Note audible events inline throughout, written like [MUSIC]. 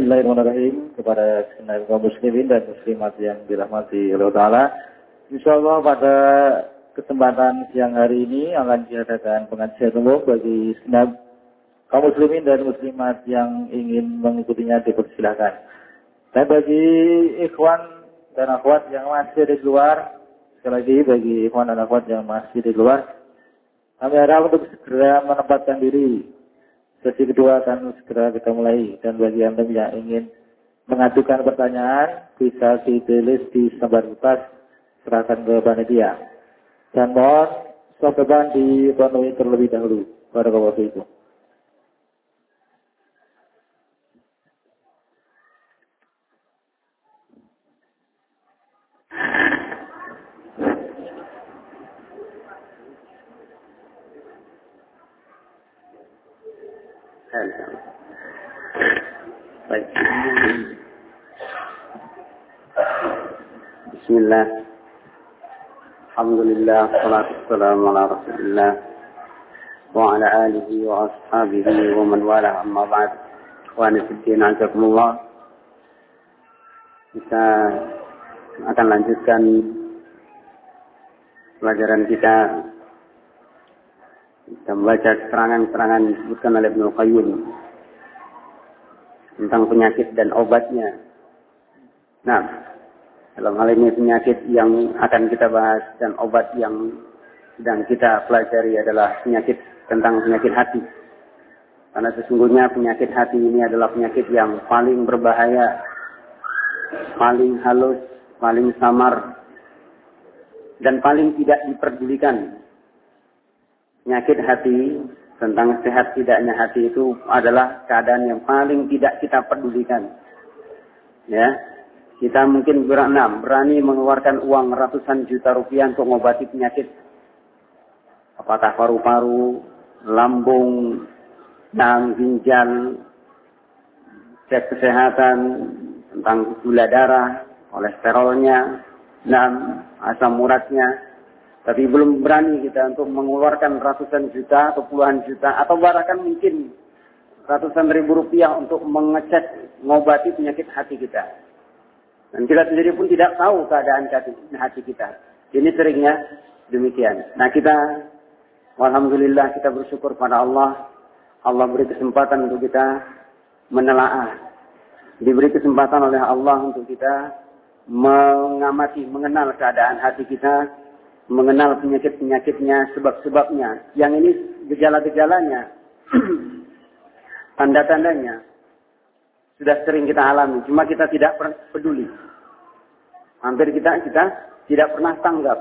Bismillahirrahmanirrahim kepada kaum muslimin dan muslimat yang dirahmati Allah Ta'ala. Insya Allah pada kesempatan siang hari ini akan diadakan pengajian umum bagi segenap kaum muslimin dan muslimat yang ingin mengikutinya dipersilakan. Dan bagi ikhwan dan akhwat yang masih di luar, sekali lagi bagi ikhwan dan akhwat yang masih di luar, kami harap untuk segera menempatkan diri Sesi kedua akan segera kita mulai dan bagi anda yang ingin mengajukan pertanyaan bisa ditulis di selembar kertas serahkan ke panitia. Dan mohon depan dipenuhi terlebih dahulu. pada waktu itu. Baik. Bismillah. Alhamdulillah. Salatu wassalamu ala rasulillah. Wa ala alihi wa ashabihi wa man wala amma ba'd. Ikhwani fiddin azakumullah. Kita akan lanjutkan pelajaran kita kita membaca keterangan-keterangan disebutkan oleh Ibnu Qayyim tentang penyakit dan obatnya. Nah, dalam hal ini penyakit yang akan kita bahas dan obat yang sedang kita pelajari adalah penyakit tentang penyakit hati. Karena sesungguhnya penyakit hati ini adalah penyakit yang paling berbahaya, paling halus, paling samar, dan paling tidak diperdulikan penyakit hati tentang sehat tidaknya hati itu adalah keadaan yang paling tidak kita pedulikan. Ya, kita mungkin berenam berani mengeluarkan uang ratusan juta rupiah untuk mengobati penyakit. Apakah paru-paru, lambung, dan ginjal, cek kesehatan tentang gula darah, kolesterolnya, dan asam uratnya, tapi belum berani kita untuk mengeluarkan ratusan juta atau puluhan juta atau bahkan mungkin ratusan ribu rupiah untuk mengecek mengobati penyakit hati kita. Dan kita sendiri pun tidak tahu keadaan hati kita. Ini seringnya demikian. Nah kita, Alhamdulillah kita bersyukur pada Allah. Allah beri kesempatan untuk kita menelaah. Diberi kesempatan oleh Allah untuk kita mengamati, mengenal keadaan hati kita mengenal penyakit-penyakitnya, sebab-sebabnya. Yang ini gejala-gejalanya, [CLEARS THROAT] tanda-tandanya sudah sering kita alami, cuma kita tidak peduli. Hampir kita kita tidak pernah tanggap.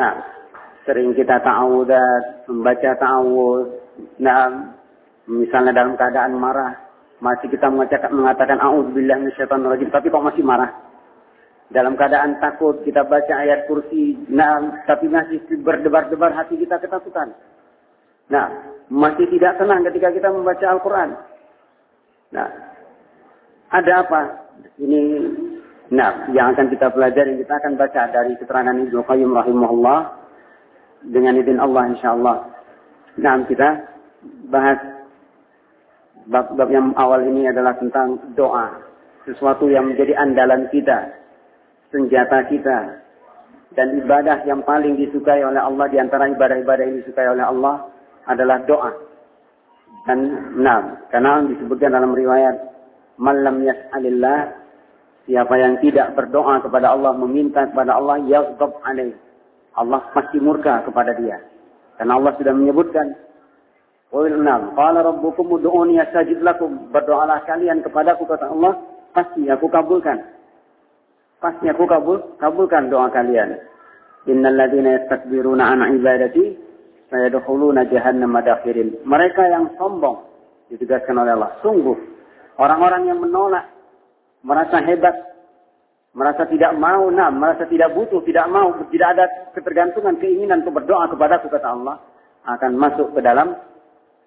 Nah, sering kita ta'awudat, membaca ta'awud, nah, misalnya dalam keadaan marah, masih kita mengatakan, mengatakan a'udzubillah minasyaitonir tapi kok masih marah? Dalam keadaan takut kita baca ayat kursi, nah, tapi masih berdebar-debar hati kita ketakutan. Nah, masih tidak tenang ketika kita membaca Al-Quran. Nah, ada apa? Ini, nah, yang akan kita pelajari, kita akan baca dari keterangan Ibnu Qayyim rahimahullah dengan izin Allah insyaallah. Nah, kita bahas bab-bab yang awal ini adalah tentang doa. Sesuatu yang menjadi andalan kita senjata kita. Dan ibadah yang paling disukai oleh Allah di antara ibadah-ibadah yang disukai oleh Allah adalah doa. Dan nah, karena disebutkan dalam riwayat malam yas'alillah siapa yang tidak berdoa kepada Allah meminta kepada Allah yaghdab alaih. Allah pasti murka kepada dia. Karena Allah sudah menyebutkan nam, qala rabbukum ud'uni astajib lakum. Berdoalah kalian kepadaku kata Allah, pasti aku kabulkan. Pasti aku kabul, kabulkan doa kalian. Innal ladzina yastakbiruna an ibadati sayadkhuluna jahannam madakhirin. Mereka yang sombong ditegaskan oleh Allah. Sungguh orang-orang yang menolak, merasa hebat, merasa tidak mau, nah, merasa tidak butuh, tidak mau, tidak ada ketergantungan, keinginan untuk berdoa kepada kata Allah, akan masuk ke dalam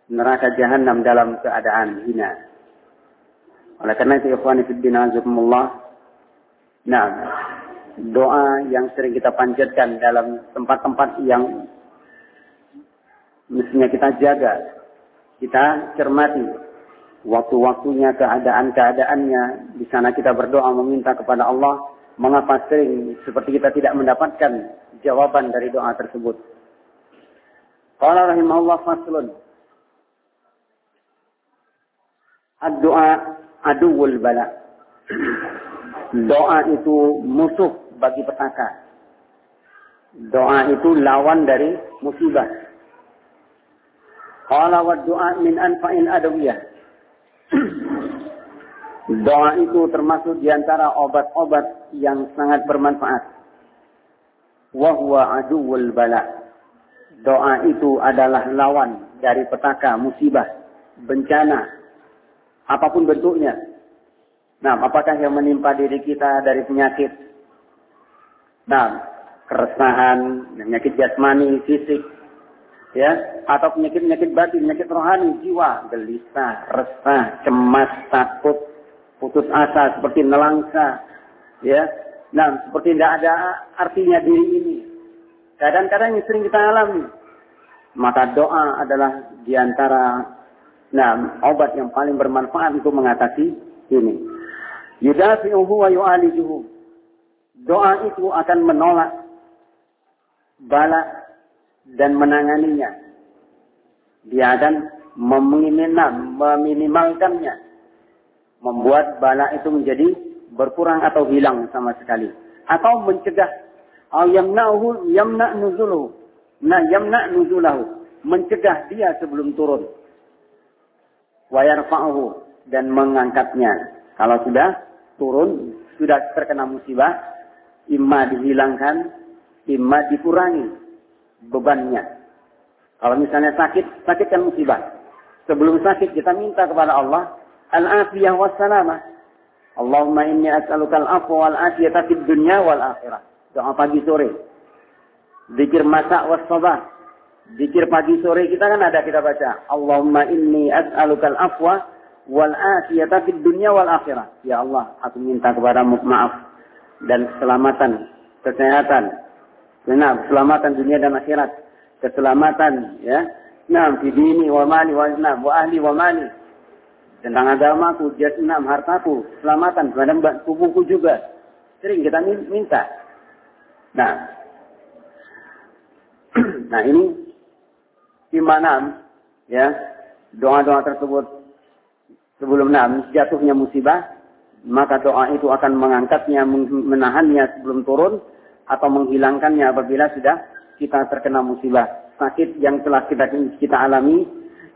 neraka jahanam dalam keadaan hina. Oleh karena itu, ikhwani fiddin Nah, doa yang sering kita panjatkan dalam tempat-tempat yang mestinya kita jaga, kita cermati. Waktu-waktunya, keadaan-keadaannya. Di sana kita berdoa meminta kepada Allah. Mengapa sering seperti kita tidak mendapatkan jawaban dari doa tersebut. Qala rahimahullah faslun. Ad-doa aduwul bala. Doa itu musuh bagi petaka. Doa itu lawan dari musibah. Qala wa doa min anfa'il adawiyah. [CLEARS THROAT] Doa itu termasuk di antara obat-obat yang sangat bermanfaat. Wahwa aduwul bala. Doa itu adalah lawan dari petaka, musibah, bencana, apa pun bentuknya. Nah, apakah yang menimpa diri kita dari penyakit? Nah, keresahan, penyakit jasmani, fisik, ya, atau penyakit-penyakit batin, penyakit rohani, jiwa, gelisah, resah, cemas, takut, putus asa, seperti nelangsa, ya. Nah, seperti tidak ada artinya diri ini. Kadang-kadang yang sering kita alami. Maka doa adalah di antara nah, obat yang paling bermanfaat untuk mengatasi ini. Yudafi'uhu wa yu'alijuhu. Doa itu akan menolak bala dan menanganinya. Dia akan meminimalkannya. Membuat bala itu menjadi berkurang atau hilang sama sekali. Atau mencegah. Yamna'uhu yamna' nuzuluhu. Nah yamna' nuzulahu. Mencegah dia sebelum turun. Wayarfa'uhu. Dan mengangkatnya. Kalau sudah turun, sudah terkena musibah, imma dihilangkan imma dikurangi bebannya. Kalau misalnya sakit, sakit kan musibah. Sebelum sakit kita minta kepada Allah al-afiyah wassalamah. Allahumma inni as'aluka al-afwa wal afiyata fid dunya wal akhirah. Doa pagi sore. Zikir masa was sabah. Pagi sore kita kan ada kita baca. Allahumma inni as'aluka al-afwa wal afiyata fid dunya wal akhirah. Ya Allah, aku minta kepadamu maaf dan keselamatan, kesehatan, Nah, keselamatan dunia dan akhirat. Keselamatan ya. Nah, di dini wa mali wa nah, wa ahli wa mali. Tentang agamaku, jasnam, hartaku, keselamatan kepada tubuhku juga. Sering kita minta. Nah, [CLEARS THROAT] nah ini gimana ya doa-doa tersebut sebelum enam jatuhnya musibah maka doa itu akan mengangkatnya menahannya sebelum turun atau menghilangkannya apabila sudah kita terkena musibah. Sakit yang telah kita kita alami,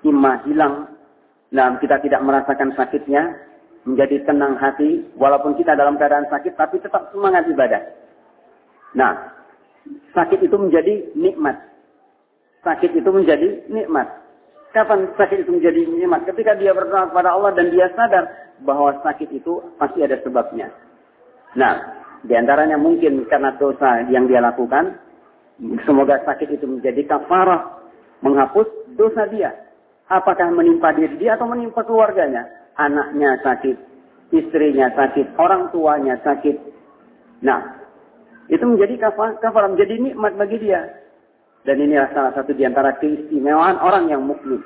imma hilang dan kita tidak merasakan sakitnya, menjadi tenang hati, walaupun kita dalam keadaan sakit, tapi tetap semangat ibadah. Nah, sakit itu menjadi nikmat. Sakit itu menjadi nikmat. Kapan sakit itu menjadi nikmat? Ketika dia berdoa kepada Allah dan dia sadar bahwa sakit itu pasti ada sebabnya. Nah, di antaranya mungkin karena dosa yang dia lakukan. Semoga sakit itu menjadi kafarah. Menghapus dosa dia. Apakah menimpa diri dia atau menimpa keluarganya. Anaknya sakit. Istrinya sakit. Orang tuanya sakit. Nah. Itu menjadi kafarah. Menjadi nikmat bagi dia. Dan ini salah satu di antara keistimewaan orang yang mukmin.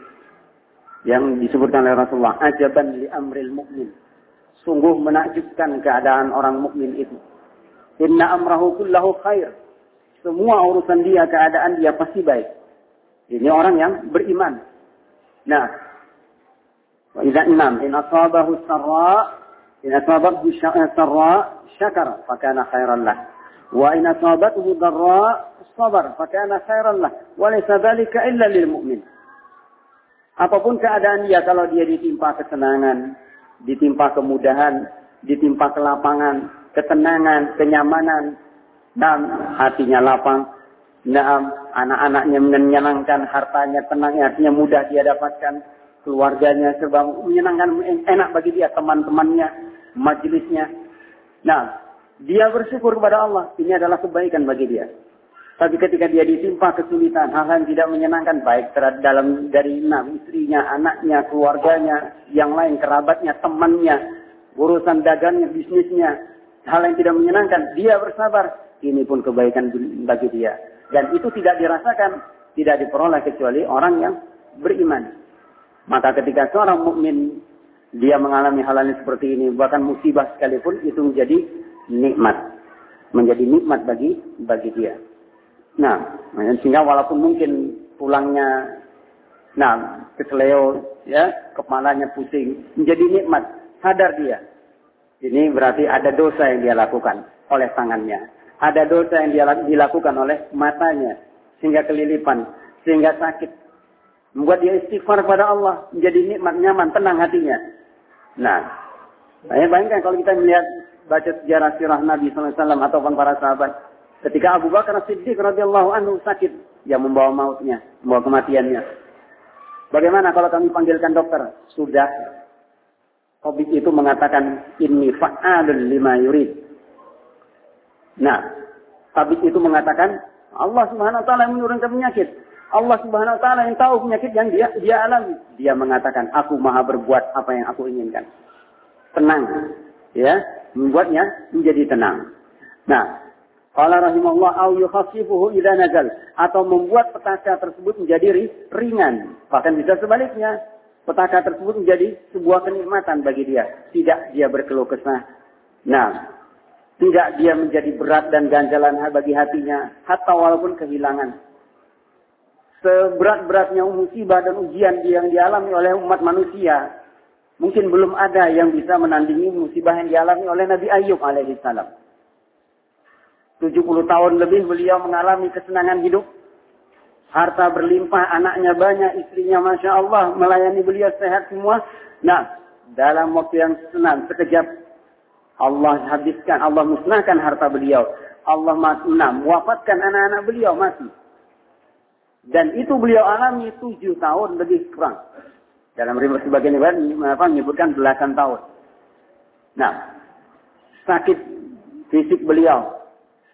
Yang disebutkan oleh Rasulullah. Ajaban li amril mukmin. Sungguh menakjubkan keadaan orang mukmin itu. Inna amrahu kullahu khair. Semua urusan dia, keadaan dia pasti baik. Ini orang yang beriman. Nah, wa idza enam in asabahu sarra in asabahu sarra syakara fakana khairan lah. Wa in asabathu darra sabar fakana khairan lah. Wa laysa dzalika illa lil mu'min. Apa pun keadaan dia kalau dia ditimpa kesenangan, ditimpa kemudahan, ditimpa kelapangan, ketenangan, kenyamanan, dan hatinya lapang, Naam, anak-anaknya menyenangkan, hartanya tenang, artinya mudah dia dapatkan, keluarganya serba menyenangkan, enak bagi dia, teman-temannya, majelisnya. Nah, dia bersyukur kepada Allah, ini adalah kebaikan bagi dia. Tapi ketika dia ditimpa kesulitan, hal-hal yang tidak menyenangkan, baik dalam dari enam istrinya, anaknya, keluarganya, yang lain, kerabatnya, temannya, urusan dagangnya, bisnisnya, hal yang tidak menyenangkan, dia bersabar. Ini pun kebaikan bagi dia. Dan itu tidak dirasakan, tidak diperoleh kecuali orang yang beriman. Maka ketika seorang mukmin dia mengalami hal hal seperti ini, bahkan musibah sekalipun itu menjadi nikmat, menjadi nikmat bagi bagi dia. Nah, sehingga walaupun mungkin pulangnya, nah keseleo, ya kepalanya pusing, menjadi nikmat, sadar dia. Ini berarti ada dosa yang dia lakukan oleh tangannya, ada dosa yang dia dilakukan oleh matanya, sehingga kelilipan, sehingga sakit, membuat dia istighfar kepada Allah, menjadi nikmat, nyaman, tenang hatinya. Nah, saya bayangkan kalau kita melihat baca sejarah sirah Nabi SAW ataupun para sahabat, ketika Abu Bakar Siddiq radhiyallahu anhu sakit, yang membawa mautnya, membawa kematiannya. Bagaimana kalau kami panggilkan dokter? Sudah. Tabib itu mengatakan, ini fa'alun lima yurid. Nah, tabib itu mengatakan, Allah subhanahu wa ta'ala yang menurunkan penyakit. Allah Subhanahu wa taala yang tahu penyakit yang dia dia alami. Dia mengatakan, "Aku Maha berbuat apa yang aku inginkan." Tenang, ya, membuatnya menjadi tenang. Nah, qala rahimahullah au yukhassifuhu idza nazal atau membuat petaka tersebut menjadi ringan. Bahkan bisa sebaliknya, petaka tersebut menjadi sebuah kenikmatan bagi dia. Tidak dia berkeluh kesah. Nah, tidak dia menjadi berat dan ganjalan bagi hatinya, hatta walaupun kehilangan seberat-beratnya musibah dan ujian yang dialami oleh umat manusia, mungkin belum ada yang bisa menandingi musibah yang dialami oleh Nabi Ayub alaihissalam. 70 tahun lebih beliau mengalami kesenangan hidup. Harta berlimpah, anaknya banyak, istrinya Masya Allah, melayani beliau sehat semua. Nah, dalam waktu yang senang, sekejap, Allah habiskan, Allah musnahkan harta beliau. Allah nah, mewafatkan anak-anak beliau mati. Dan itu beliau alami tujuh tahun lebih kurang. Dalam sebagian riwayat menyebutkan belasan tahun. Nah, sakit fisik beliau,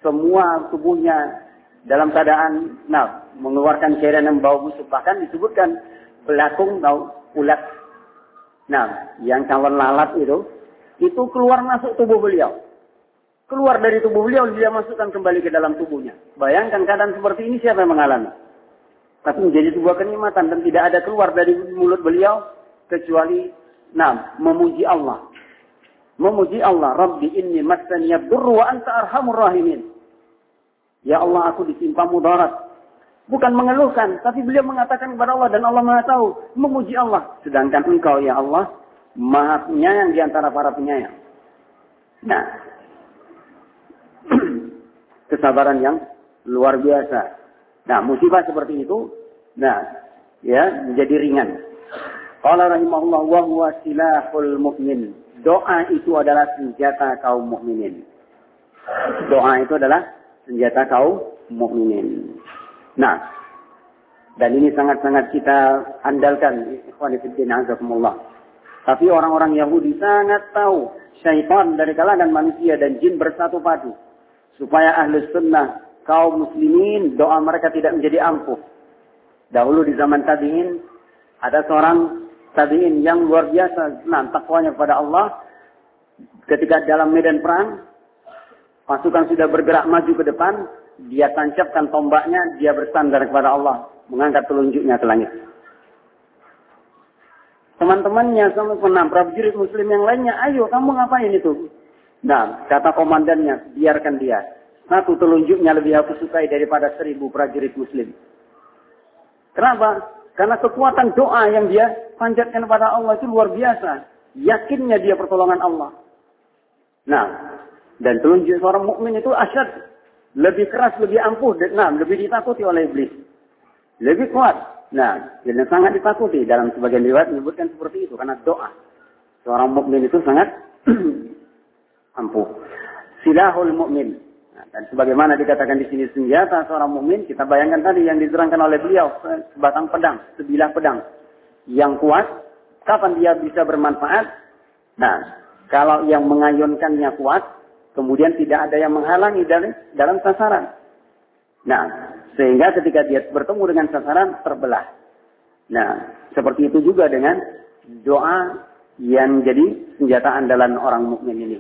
semua tubuhnya dalam keadaan nah mengeluarkan cairan yang bau busuk bahkan disebutkan belakung atau ulat nah yang calon lalat itu itu keluar masuk tubuh beliau keluar dari tubuh beliau dia masukkan kembali ke dalam tubuhnya bayangkan keadaan seperti ini siapa yang mengalami tapi menjadi sebuah kenikmatan dan tidak ada keluar dari mulut beliau kecuali nah memuji Allah. Memuji Allah, Rabbi inni massani yadurru wa anta arhamur rahimin. Ya Allah, aku ditimpa mudarat. Bukan mengeluhkan, tapi beliau mengatakan kepada Allah dan Allah Maha tahu, memuji Allah. Sedangkan engkau ya Allah, Maha penyayang di antara para penyayang. Nah, [CLEARS THROAT] kesabaran yang luar biasa. Nah, musibah seperti itu, nah, ya, menjadi ringan. Qala rahimahullah wa huwa silahul mu'min. Doa itu adalah senjata kaum mukminin. Doa itu adalah senjata kaum mukminin. Nah, dan ini sangat-sangat kita andalkan ikhwan fillah azakumullah. Tapi orang-orang Yahudi sangat tahu syaitan dari kalangan manusia dan jin bersatu padu supaya ahli sunnah kaum muslimin doa mereka tidak menjadi ampuh. Dahulu di zaman tabi'in ada seorang tabi'in yang luar biasa nah, takwanya kepada Allah ketika dalam medan perang pasukan sudah bergerak maju ke depan dia tancapkan tombaknya dia bersandar kepada Allah mengangkat telunjuknya ke langit teman-temannya sama penam prajurit muslim yang lainnya ayo kamu ngapain itu nah kata komandannya biarkan dia Satu telunjuknya lebih aku sukai daripada seribu prajurit muslim. Kenapa? Karena kekuatan doa yang dia panjatkan kepada Allah itu luar biasa. Yakinnya dia pertolongan Allah. Nah, dan telunjuk seorang mukmin itu asyad. Lebih keras, lebih ampuh, nah, lebih ditakuti oleh iblis. Lebih kuat. Nah, dan sangat ditakuti. Dalam sebagian riwayat menyebutkan seperti itu. Karena doa. Seorang mukmin itu sangat [CLEARS THROAT] ampuh. Silahul mukmin. Dan sebagaimana dikatakan di sini senjata seorang mukmin, kita bayangkan tadi yang diterangkan oleh beliau sebatang pedang, sebilah pedang yang kuat. Kapan dia bisa bermanfaat? Nah, kalau yang mengayunkannya kuat, kemudian tidak ada yang menghalangi dari dalam sasaran. Nah, sehingga ketika dia bertemu dengan sasaran terbelah. Nah, seperti itu juga dengan doa yang jadi senjata andalan orang mukmin ini.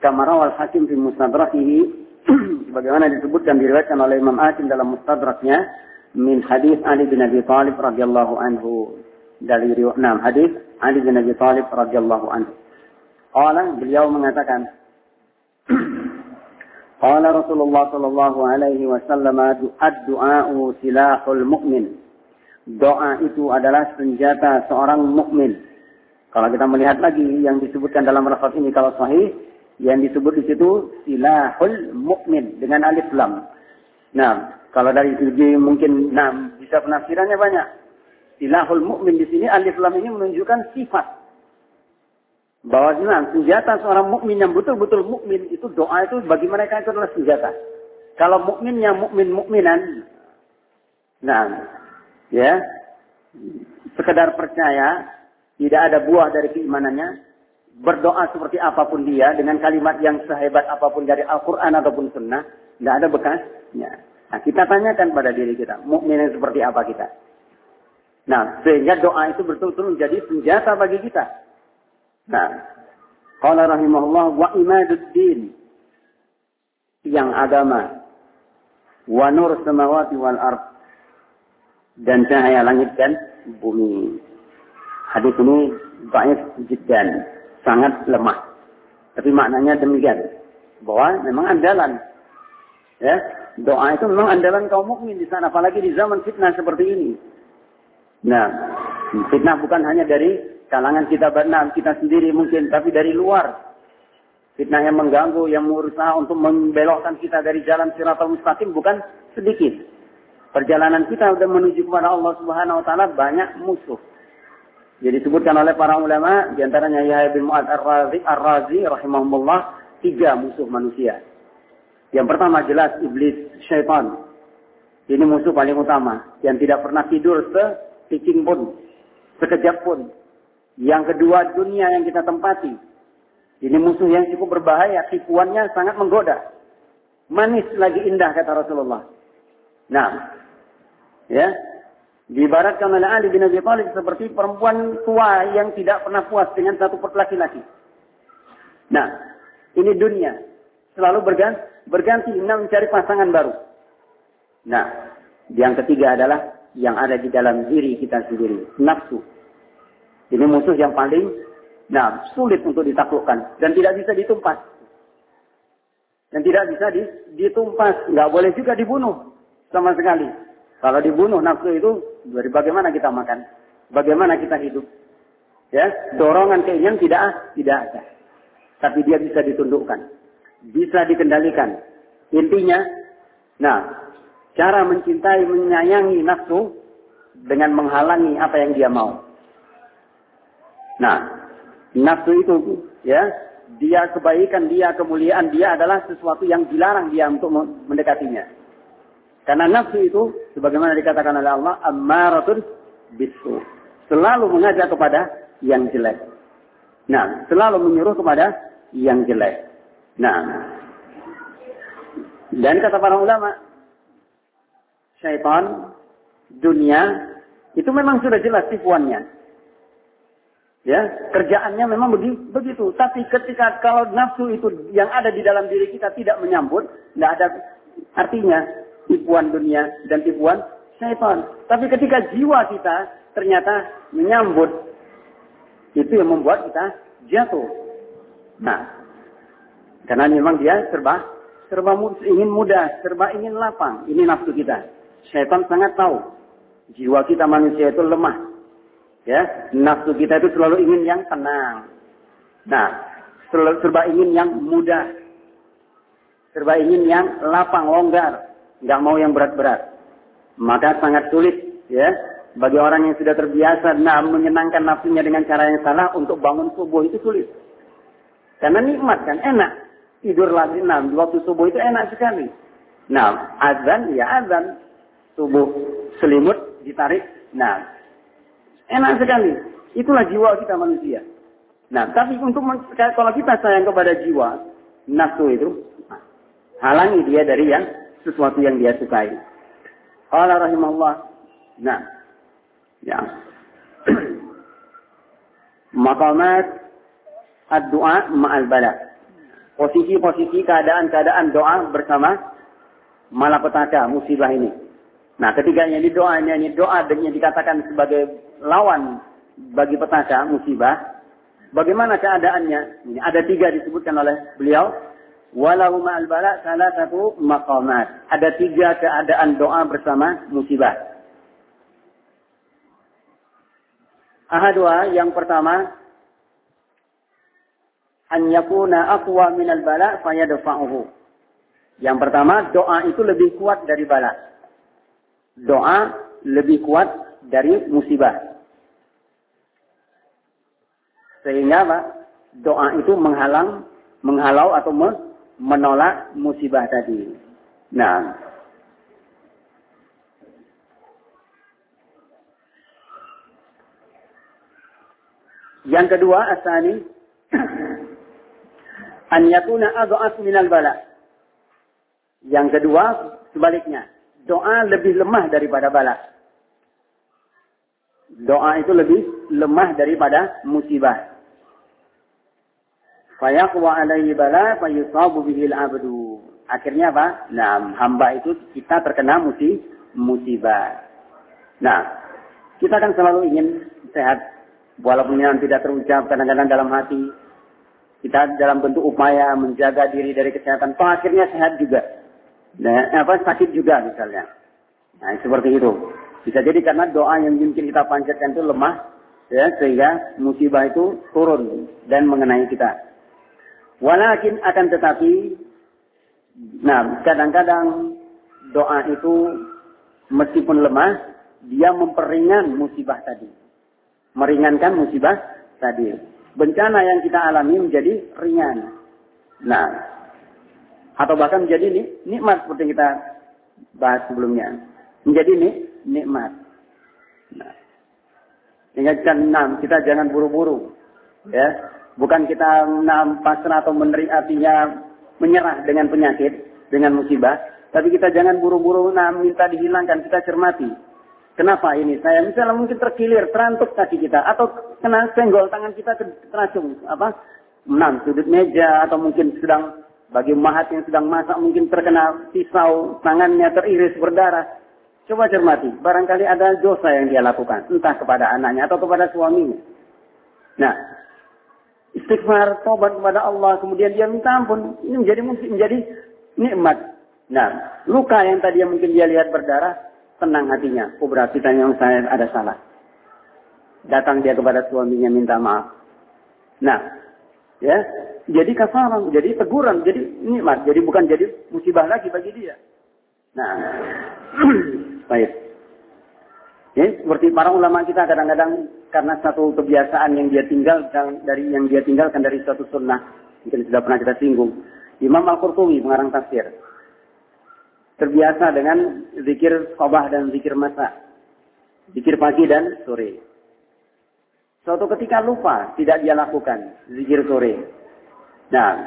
Kamarawal Hakim fi Mustadrakihi [CLEARS THROAT] sebagaimana disebutkan diriwayatkan oleh Imam Asim dalam Mustadraknya min hadis Ali bin Abi Thalib radhiyallahu anhu dari riwayat hadis Ali bin Abi Thalib radhiyallahu anhu. Qala beliau mengatakan Qala Rasulullah sallallahu alaihi wasallam ad-du'a'u silahul mu'min. Doa itu adalah senjata seorang mukmin. Kalau kita melihat lagi yang disebutkan dalam lafaz ini kalau sahih, yang disebut di situ silahul mukmin dengan alif lam. Nah, kalau dari segi mungkin nah bisa penafsirannya banyak. Silahul mukmin di sini alif lam ini menunjukkan sifat bahwa nah, senjata seorang mukmin yang betul-betul mukmin itu doa itu bagi mereka itu adalah senjata. Kalau mukminnya mukmin mukminan, nah, ya, sekedar percaya, tidak ada buah dari keimanannya, berdoa seperti apa pun dia dengan kalimat yang sehebat apa pun dari Al-Quran ataupun Sunnah, tidak ada bekasnya. Nah, kita tanyakan pada diri kita, mukmin yang seperti apa kita? Nah, sehingga doa itu betul-betul menjadi senjata bagi kita. Nah, Qala rahimahullah wa imaduddin yang agama wa nur samawati wal ard dan cahaya langit dan bumi. Hadis ini baik jiddan, sangat lemah. Tapi maknanya demikian, bahwa memang andalan. Ya, doa itu memang andalan kaum mukmin di sana, apalagi di zaman fitnah seperti ini. Nah, fitnah bukan hanya dari kalangan kita benar, kita sendiri mungkin, tapi dari luar. Fitnah yang mengganggu, yang berusaha untuk membelokkan kita dari jalan siratul mustaqim bukan sedikit. Perjalanan kita sudah menuju kepada Allah Subhanahu wa taala banyak musuh. Jadi disebutkan oleh para ulama, di antaranya Yahya bin Mu'ad Ar-Razi, Ar-Razi rahimahumullah, tiga musuh manusia. Yang pertama jelas iblis syaitan. Ini musuh paling utama. Yang tidak pernah tidur seticing pun. Sekejap pun. Yang kedua, dunia yang kita tempati. Ini musuh yang cukup berbahaya, tipuannya sangat menggoda. Manis lagi indah kata Rasulullah. Nah, ya, diibaratkan oleh Ali bin Abi Thalib seperti perempuan tua yang tidak pernah puas dengan satu laki-laki. Nah, ini dunia. Selalu berganti, berganti mencari pasangan baru. Nah, yang ketiga adalah yang ada di dalam diri kita sendiri, nafsu. Ini musuh yang paling nah sulit untuk ditaklukkan dan tidak bisa ditumpas. Dan tidak bisa ditumpas, nggak boleh juga dibunuh sama sekali. Kalau dibunuh nafsu itu dari bagaimana kita makan, bagaimana kita hidup. Ya, dorongan keinginan tidak tidak ada. Tapi dia bisa ditundukkan, bisa dikendalikan. Intinya, nah, cara mencintai, menyayangi nafsu dengan menghalangi apa yang dia mau. Nah, nafsu itu ya, dia kebaikan, dia kemuliaan, dia adalah sesuatu yang dilarang dia untuk mendekatinya. Karena nafsu itu, sebagaimana dikatakan oleh Allah, ammaratun bisu. Selalu mengajak kepada yang jelek. Nah, selalu menyuruh kepada yang jelek. Nah, dan kata para ulama, syaitan, dunia, itu memang sudah jelas tipuannya. Ya, kerjaannya memang begitu. Tapi ketika kalau nafsu itu yang ada di dalam diri kita tidak menyambut, tidak ada artinya tipuan dunia dan tipuan syaitan. Tapi ketika jiwa kita ternyata menyambut, itu yang membuat kita jatuh. Nah, karena memang dia serba serba ingin mudah, serba ingin lapang. Ini nafsu kita. Syaitan sangat tahu jiwa kita manusia itu lemah Ya, nafsu kita itu selalu ingin yang tenang. Nah, serba ingin yang mudah. Serba ingin yang lapang, longgar. Nggak mau yang berat-berat. Maka sangat sulit ya bagi orang yang sudah terbiasa nah, menyenangkan nafsunya dengan cara yang salah untuk bangun subuh itu sulit. Karena nikmat kan, enak. Tidur lagi, nah, waktu subuh itu enak sekali. Nah, azan, ya azan. Subuh selimut ditarik. Nah, Enak sekali. Itulah jiwa kita manusia. Nah, tapi untuk kalau kita sayang kepada jiwa, nafsu itu, halangi dia dari yang sesuatu yang dia sukai. Allah rahimahullah. Nah, ya. [CLEARS THROAT] Maqamat ad-du'a ma'al bala. Posisi-posisi keadaan-keadaan doa bersama malapetaka musibah ini. Nah, ketiganya ini doa ini doa yang dikatakan sebagai lawan bagi petaka musibah. Bagaimana keadaannya? Ini ada tiga disebutkan oleh beliau. Walau ma'al bala salah satu maqamat. Ada tiga keadaan doa bersama musibah. Ahadua yang pertama an yakuna aqwa minal bala fayadfa'uhu. Yang pertama doa itu lebih kuat dari bala. Doa lebih kuat dari musibah. Sehingga apa? Doa itu menghalang, menghalau atau menolak musibah tadi. Nah, yang kedua asani [CLEARS THROAT] an yakuna minal bala. Yang kedua sebaliknya, doa lebih lemah daripada bala. Doa itu lebih lemah daripada musibah. Fayaqwa alaihi bala fayusabu bihil abdu. Akhirnya apa? Nah, hamba itu kita terkena musi, musibah. Nah, kita kan selalu ingin sehat. Walaupun yang tidak terucap kadang-kadang dalam hati. Kita dalam bentuk upaya menjaga diri dari kesehatan. Toh akhirnya sehat juga. Nah, apa sakit juga misalnya. Nah, seperti itu. Bisa jadi karena doa yang mungkin kita panjatkan itu lemah, ya, sehingga musibah itu turun dan mengenai kita. Walakin akan tetapi, nah kadang-kadang doa itu meskipun lemah, dia memperingan musibah tadi. Meringankan musibah tadi. Bencana yang kita alami menjadi ringan. Nah, atau bahkan menjadi nikmat seperti kita bahas sebelumnya. Menjadi nik, nikmat. Nah, ingatkan enam, kita jangan buru-buru. Ya, Bukan kita pasrah atau meneri artinya menyerah dengan penyakit, dengan musibah. Tapi kita jangan buru-buru nah, minta dihilangkan, kita cermati. Kenapa ini? Saya misalnya mungkin terkilir, terantuk kaki kita. Atau kena senggol tangan kita teracung. Apa? Enam, sudut meja. Atau mungkin sedang bagi mahat yang sedang masak mungkin terkena pisau, tangannya teriris berdarah. Coba cermati, barangkali ada dosa yang dia lakukan, entah kepada anaknya atau kepada suaminya. Nah, istighfar, tobat kepada Allah, kemudian dia minta ampun. Ini menjadi menjadi nikmat. Nah, luka yang tadi yang mungkin dia lihat berdarah, tenang hatinya. Oh berarti tanya saya ada salah. Datang dia kepada suaminya minta maaf. Nah, ya, jadi kafaran, jadi teguran, jadi nikmat, jadi bukan jadi musibah lagi bagi dia. Nah, [CLEARS THROAT] baik. Ya, seperti para ulama kita kadang-kadang karena satu kebiasaan yang dia tinggal dari yang dia tinggalkan dari suatu sunnah, mungkin sudah pernah kita singgung. Imam Al-Qurtubi pengarang tafsir terbiasa dengan zikir sabah dan zikir masa, zikir pagi dan sore. Suatu ketika lupa tidak dia lakukan zikir sore. Nah,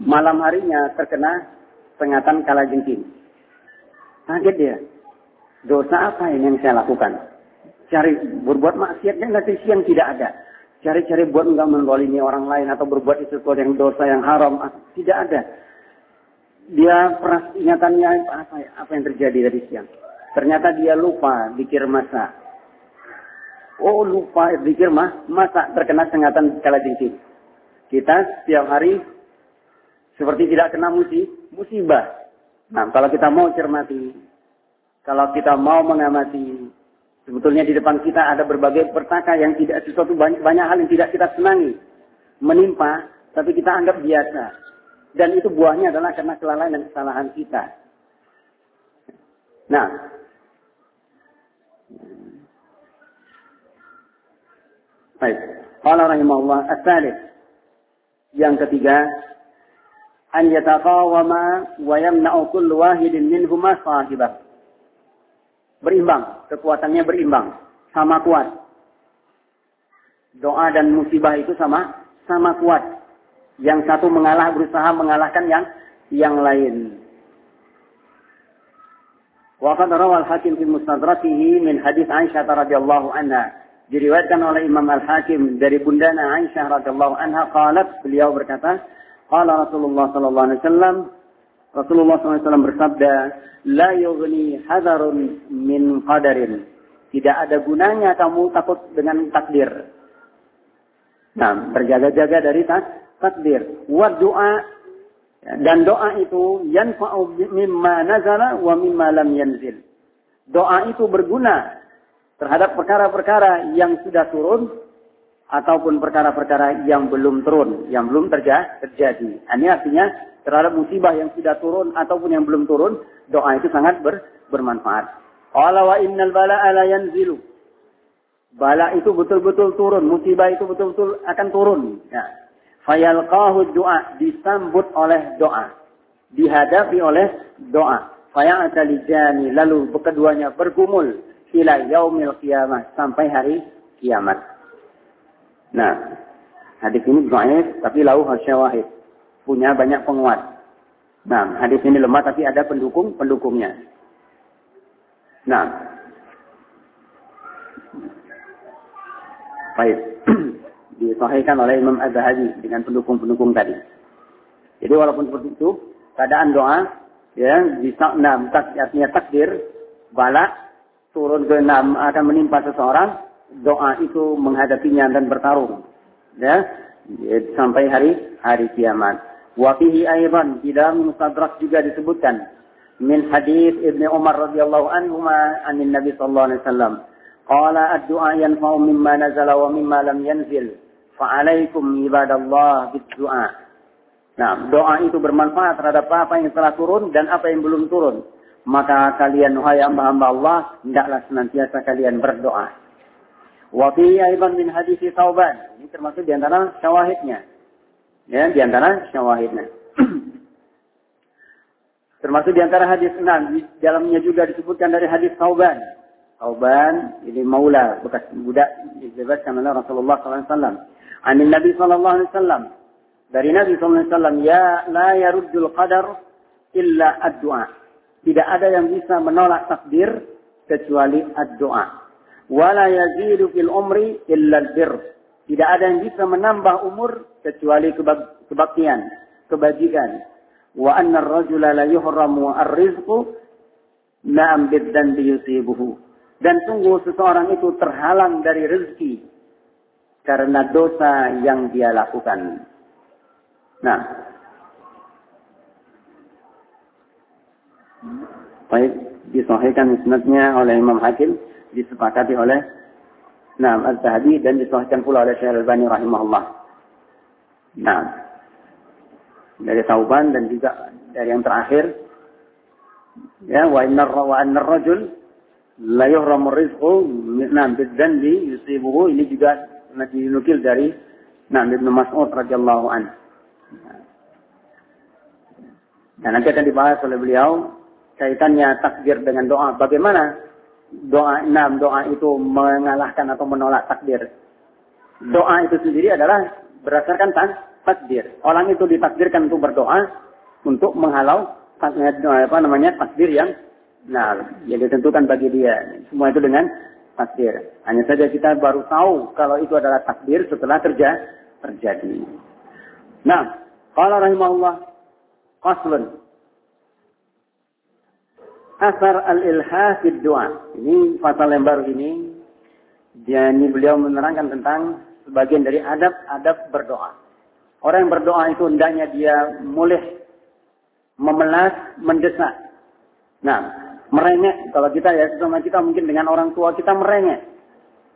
malam harinya terkena sengatan kala jengking. Kaget dia Dosa apa ini yang saya lakukan? Cari berbuat maksiatnya nanti siang tidak ada. Cari-cari buat enggak menzalimi orang lain atau berbuat sesuatu yang dosa yang haram. Ah, tidak ada. Dia peras ingatannya apa, apa yang terjadi dari siang. Ternyata dia lupa dikir masa. Oh lupa dikir mah, masa terkena sengatan kala jengking. Kita setiap hari seperti tidak kena musibah. Nah, kalau kita mau cermati kalau kita mau mengamati, sebetulnya di depan kita ada berbagai pertaka yang tidak sesuatu banyak, banyak hal yang tidak kita senangi. Menimpa, tapi kita anggap biasa. Dan itu buahnya adalah karena kelalaian dan kesalahan kita. Nah, baik. Qala rahimahullah as-salih. Yang ketiga, an yataqawama wa yamna'u kullu wahidin minhuma sahibah berimbang, kekuatannya berimbang, sama kuat. Doa dan musibah itu sama sama kuat. Yang satu mengalah berusaha mengalahkan yang yang lain. Wa qad rawal hakim fi mustadrakihi min hadis Aisyah radhiyallahu anha. Diriwayatkan oleh Imam Al-Hakim dari bundana Aisyah radhiyallahu anha qalat beliau berkata, qala Rasulullah sallallahu alaihi wasallam Rasulullah SAW bersabda, La yughni hadarun min qadarin. Tidak ada gunanya kamu takut dengan takdir. Nah, berjaga-jaga dari takdir. Wa doa dan doa itu yanfa'u mimma nazala wa mimma lam yanzil. Doa itu berguna terhadap perkara-perkara yang sudah turun ataupun perkara-perkara yang belum turun, yang belum terjadi. Ini artinya terhadap musibah yang sudah turun ataupun yang belum turun, doa itu sangat ber, bermanfaat. Allah wa innal bala'a la yanzilu. Bala itu betul-betul turun, musibah itu betul-betul akan turun. Ya. Fayalqahu doa, disambut oleh doa. Dihadapi oleh doa. Faya'atalijani, lalu keduanya bergumul. Ila yaumil qiyamah, sampai hari kiamat. Nah, hadis ini dhaif tapi lau syawahid. Punya banyak penguat. Nah, hadis ini lemah tapi ada pendukung-pendukungnya. Nah. Baik. [CLEARS THROAT] Disahihkan oleh Imam Az-Zahabi dengan pendukung-pendukung tadi. Jadi walaupun seperti itu, keadaan doa ya bisa tak, artinya takdir balak turun ke enam akan menimpa seseorang doa itu menghadapinya dan bertarung. Ya sampai hari hari kiamat. Wa fihi aidan di dalam mustadrak juga disebutkan. Min hadis Ibnu Umar radhiyallahu anhu an Nabi sallallahu alaihi wasallam. Qala ad-du'a yanfa'u mimma nazala wa mimma lam yanzil. Fa'alaikum ibadallah bid-du'a. Nah, doa itu bermanfaat terhadap apa yang telah turun dan apa yang belum turun. Maka kalian, wahai hamba-hamba Allah, hendaklah senantiasa kalian berdoa. Wa fi aidan min hadis Tauban. Ini termasuk di antara syawahidnya. Ya, di antara syawahidnya. [CLEARS THROAT] termasuk di antara hadis enam. Di dalamnya juga disebutkan dari hadis Tauban. Tauban ini maula bekas budak dibebaskan oleh Rasulullah SAW. Anin Nabi SAW dari Nabi SAW, ya la yaruddul qadar illa ad-du'a. Tidak ada yang bisa menolak takdir kecuali ad-du'a. Wala yazidu fil umri illa al-bir. Tidak ada yang bisa menambah umur kecuali kebak kebaktian, kebajikan. Wa anna ar-rajula la yuhramu ar-rizqu na'am yusibuhu. Dan sungguh seseorang itu terhalang dari rezeki karena dosa yang dia lakukan. Nah. Baik, disahihkan isnadnya oleh Imam Hakim, disepakati oleh Nah, Az-Zahabi dan disahihkan pula oleh Syekh Al-Bani rahimahullah. Nah. Dari Tauban dan juga dari yang terakhir ya wa inna wa anna rajul la yuhramu rizqu min bidzanbi yusibuhu ini juga nanti dinukil dari Nah, Ibnu Mas'ud radhiyallahu anhu. Nah, nanti akan dibahas oleh beliau kaitannya takdir dengan doa. Bagaimana doa enam doa itu mengalahkan atau menolak takdir? Doa itu sendiri adalah berdasarkan takdir. Orang itu ditakdirkan untuk berdoa untuk menghalau apa namanya takdir yang nah yang ditentukan bagi dia. Semua itu dengan takdir. Hanya saja kita baru tahu kalau itu adalah takdir setelah kerja terjadi. Nah, Qala rahimahullah qaslun. Asar al-ilha fid doa. Ini yang baru ini. Dia ini beliau menerangkan tentang sebagian dari adab-adab berdoa. Orang yang berdoa itu hendaknya dia mulai memelas, mendesak. Nah, merengek. Kalau kita ya, sama kita mungkin dengan orang tua kita merengek.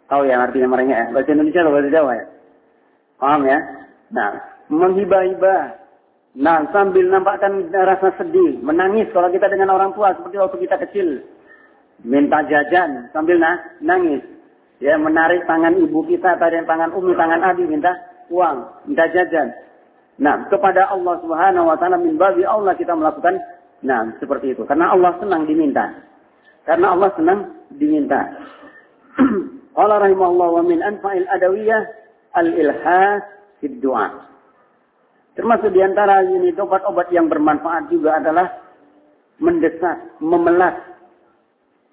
Tahu ya artinya merengek ya? Bahasa Indonesia atau bahasa Jawa ya? Paham ya? Nah, menghibah-hibah. Nah, sambil nampakkan rasa sedih, menangis kalau kita dengan orang tua seperti waktu kita kecil. Minta jajan sambil na nangis. Ya, menarik tangan ibu kita, tarik tangan umi, tangan abi, minta uang, minta jajan. Nah, kepada Allah Subhanahu wa taala min babi Allah kita melakukan nah seperti itu karena Allah senang diminta. Karena Allah senang diminta. [CLEARS THROAT] Allah rahimahullah wa min anfa'il adawiyah al-ilhas fid du'a. Termasuk di antara ini obat-obat yang bermanfaat juga adalah mendesak, memelas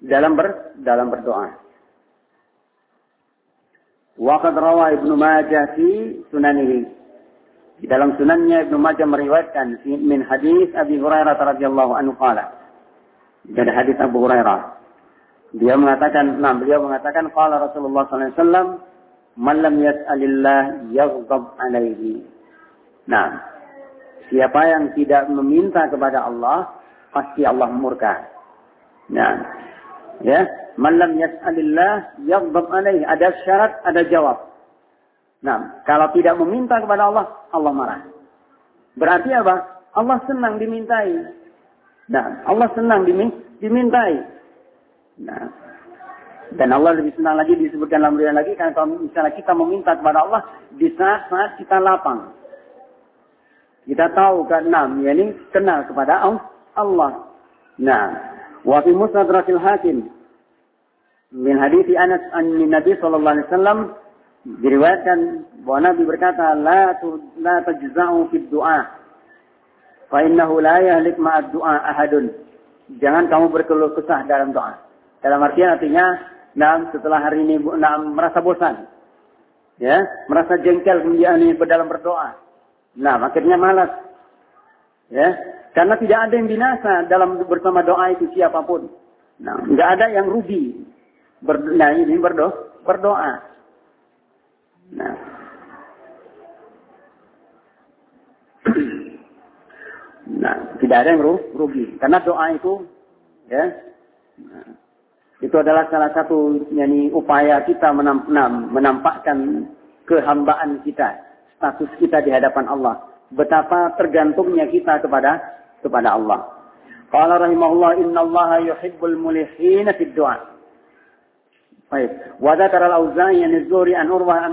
dalam ber, dalam berdoa. Waqad rawa Ibnu Majah fi sunanihi. Di dalam sunannya Ibnu Majah meriwayatkan min hadis Abi Hurairah radhiyallahu anhu qala. Dari hadis Abu Hurairah. Dia mengatakan, nah beliau mengatakan, qala Rasulullah sallallahu alaihi wasallam, "Man lam yas'alillah yaghdab alaihi." Nah, siapa yang tidak meminta kepada Allah, pasti Allah murka. Nah, ya, man lam yas'alillah yaghdab alaihi. Ada syarat, ada jawab. Nah, kalau tidak meminta kepada Allah, Allah marah. Berarti apa? Allah senang dimintai. Nah, Allah senang dimintai. Nah, dan Allah lebih senang lagi disebutkan dalam lagi karena kalau misalnya kita meminta kepada Allah di saat-saat kita lapang. Kita tahu kan enam, yakni kenal kepada Allah. Nah, wa fi musnad Rasul Hakim min hadis Anas an Nabi sallallahu alaihi wasallam diriwayatkan bahwa Nabi berkata la tu, la tajza'u fi du'a fa innahu la yahlik ma'ad du'a ahadun. Jangan kamu berkeluh kesah dalam doa. Dalam artian artinya, nah setelah hari ini nah, merasa bosan, ya, merasa jengkel kemudian ini dalam berdoa. Nah, akhirnya malas, ya, karena tidak ada yang binasa dalam bersama doa itu siapa pun. Nah, nggak ada yang rugi. Ber, nah ini berdoa, berdoa. Nah, [CLEARS THROAT] nah tidak ada yang rugi karena doa itu, ya. Nah, itu adalah salah satu yani, upaya kita menamp menampakkan kehambaan kita, status kita di hadapan Allah. Betapa tergantungnya kita kepada kepada Allah. Qala rahimahullah inna Allah yuhibbul mulihina fid du'a. Wa dzakara al-Auza'i an az-Zuhri an an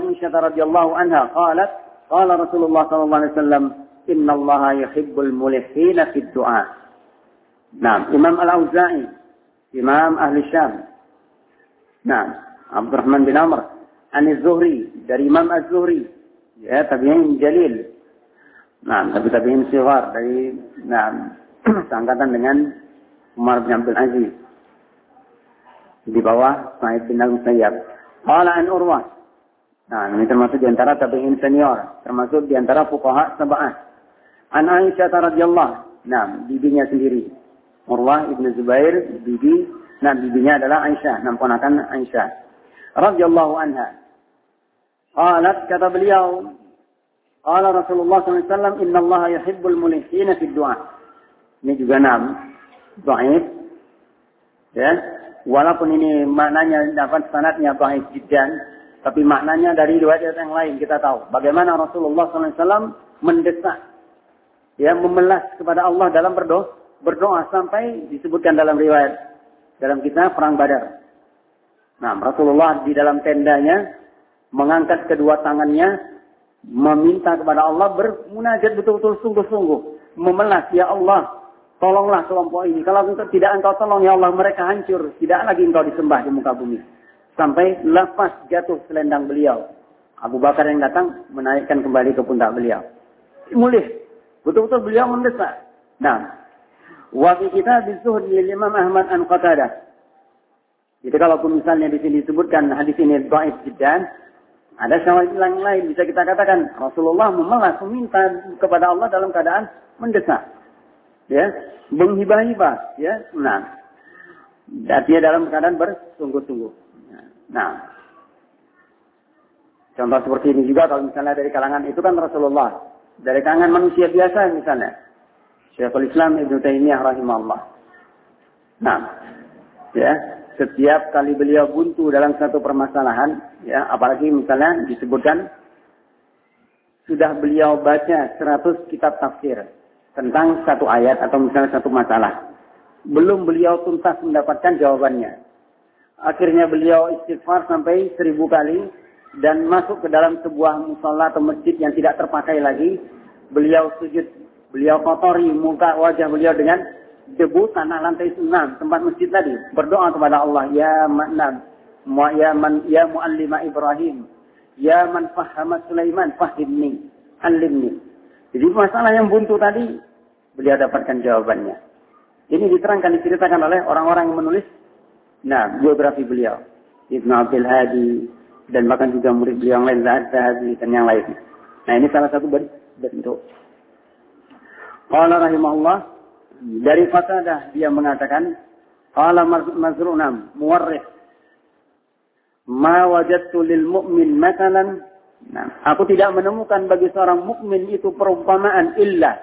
anha qalat qala Rasulullah sallallahu inna Allah yuhibbul mulihina fid du'a. Imam Al-Auza'i Imam Ahli Syam. Nah, Abdurrahman bin Amr. Zuhri. Dari Imam Az-Zuhri. Ya, tabi'in jalil. Nah, tapi tabi'in sigar. Dari, nah, [CLEARS THROAT] seangkatan dengan Umar bin Abdul Aziz. Di bawah Sa'id bin Al-Musayyab. Qala an Urwah. Nah, ini termasuk di antara tabi'in senior. Termasuk di antara fuqaha sab'ah. An Aisyah radhiyallahu. Nah, bibinya sendiri. Urwah ibnu Zubair, bibi, nah bibinya adalah Aisyah, nam ponakan Aisyah. Radhiyallahu anha. Qalat kata beliau, Qala Rasulullah SAW, Inna Allah yuhibbul mulihina fi du'a. Ini juga nam, dhaif. Ya, walaupun ini maknanya dapat sanatnya dhaif jiddan, tapi maknanya dari riwayat yang lain kita tahu. Bagaimana Rasulullah SAW mendesak, ya memelas kepada Allah dalam berdoa, berdoa sampai disebutkan dalam riwayat dalam kita perang Badar. Nah, Rasulullah di dalam tendanya mengangkat kedua tangannya meminta kepada Allah bermunajat betul-betul sungguh-sungguh. Memelas ya Allah tolonglah kelompok ini. Kalau engkau tidak engkau tolong ya Allah mereka hancur. Tidak lagi engkau disembah di muka bumi. Sampai lepas jatuh selendang beliau. Abu Bakar yang datang menaikkan kembali ke pundak beliau. Mulih. Betul-betul beliau mendesak. Nah Wa fi kitab az-zuhd lil Imam Ahmad an Qatadah. Jadi kalaupun misalnya di sini disebutkan hadis ini dhaif jiddan, ada syawahid yang lain bisa kita katakan Rasulullah memelas meminta kepada Allah dalam keadaan mendesak. Ya, menghibah-hibah, ya. Nah, dia dalam keadaan bersungguh-sungguh. Nah, contoh seperti ini juga kalau misalnya dari kalangan itu kan Rasulullah, dari kalangan manusia biasa misalnya, Syekhul Islam Ibn Taimiyah rahimahullah. Nah, ya, setiap kali beliau buntu dalam satu permasalahan, ya, apalagi misalnya disebutkan sudah beliau baca 100 kitab tafsir tentang satu ayat atau misalnya satu masalah. Belum beliau tuntas mendapatkan jawabannya. Akhirnya beliau istighfar sampai seribu kali dan masuk ke dalam sebuah musola atau masjid yang tidak terpakai lagi. Beliau sujud Beliau kotori muka wajah beliau dengan debu tanah lantai enam tempat masjid tadi. Berdoa kepada Allah, Ya Ma'nab, Ya Man, Ya Muallima Ibrahim, Ya Man Fahama Sulaiman, Fahimni, Alimni. Jadi masalah yang buntu tadi, beliau dapatkan jawabannya. Ini diterangkan, diceritakan oleh orang-orang yang menulis nah biografi beliau. Ibnu Abdul Hadi, dan bahkan juga murid beliau yang lain, Zahabi, dan yang lain. Nah ini salah satu bentuk Qala rahimahullah dari Qatadah dia mengatakan Qala mazrunam muwarrikh. Ma wajadtu lil mu'min matalan. Nah, aku tidak menemukan bagi seorang mukmin itu perumpamaan illa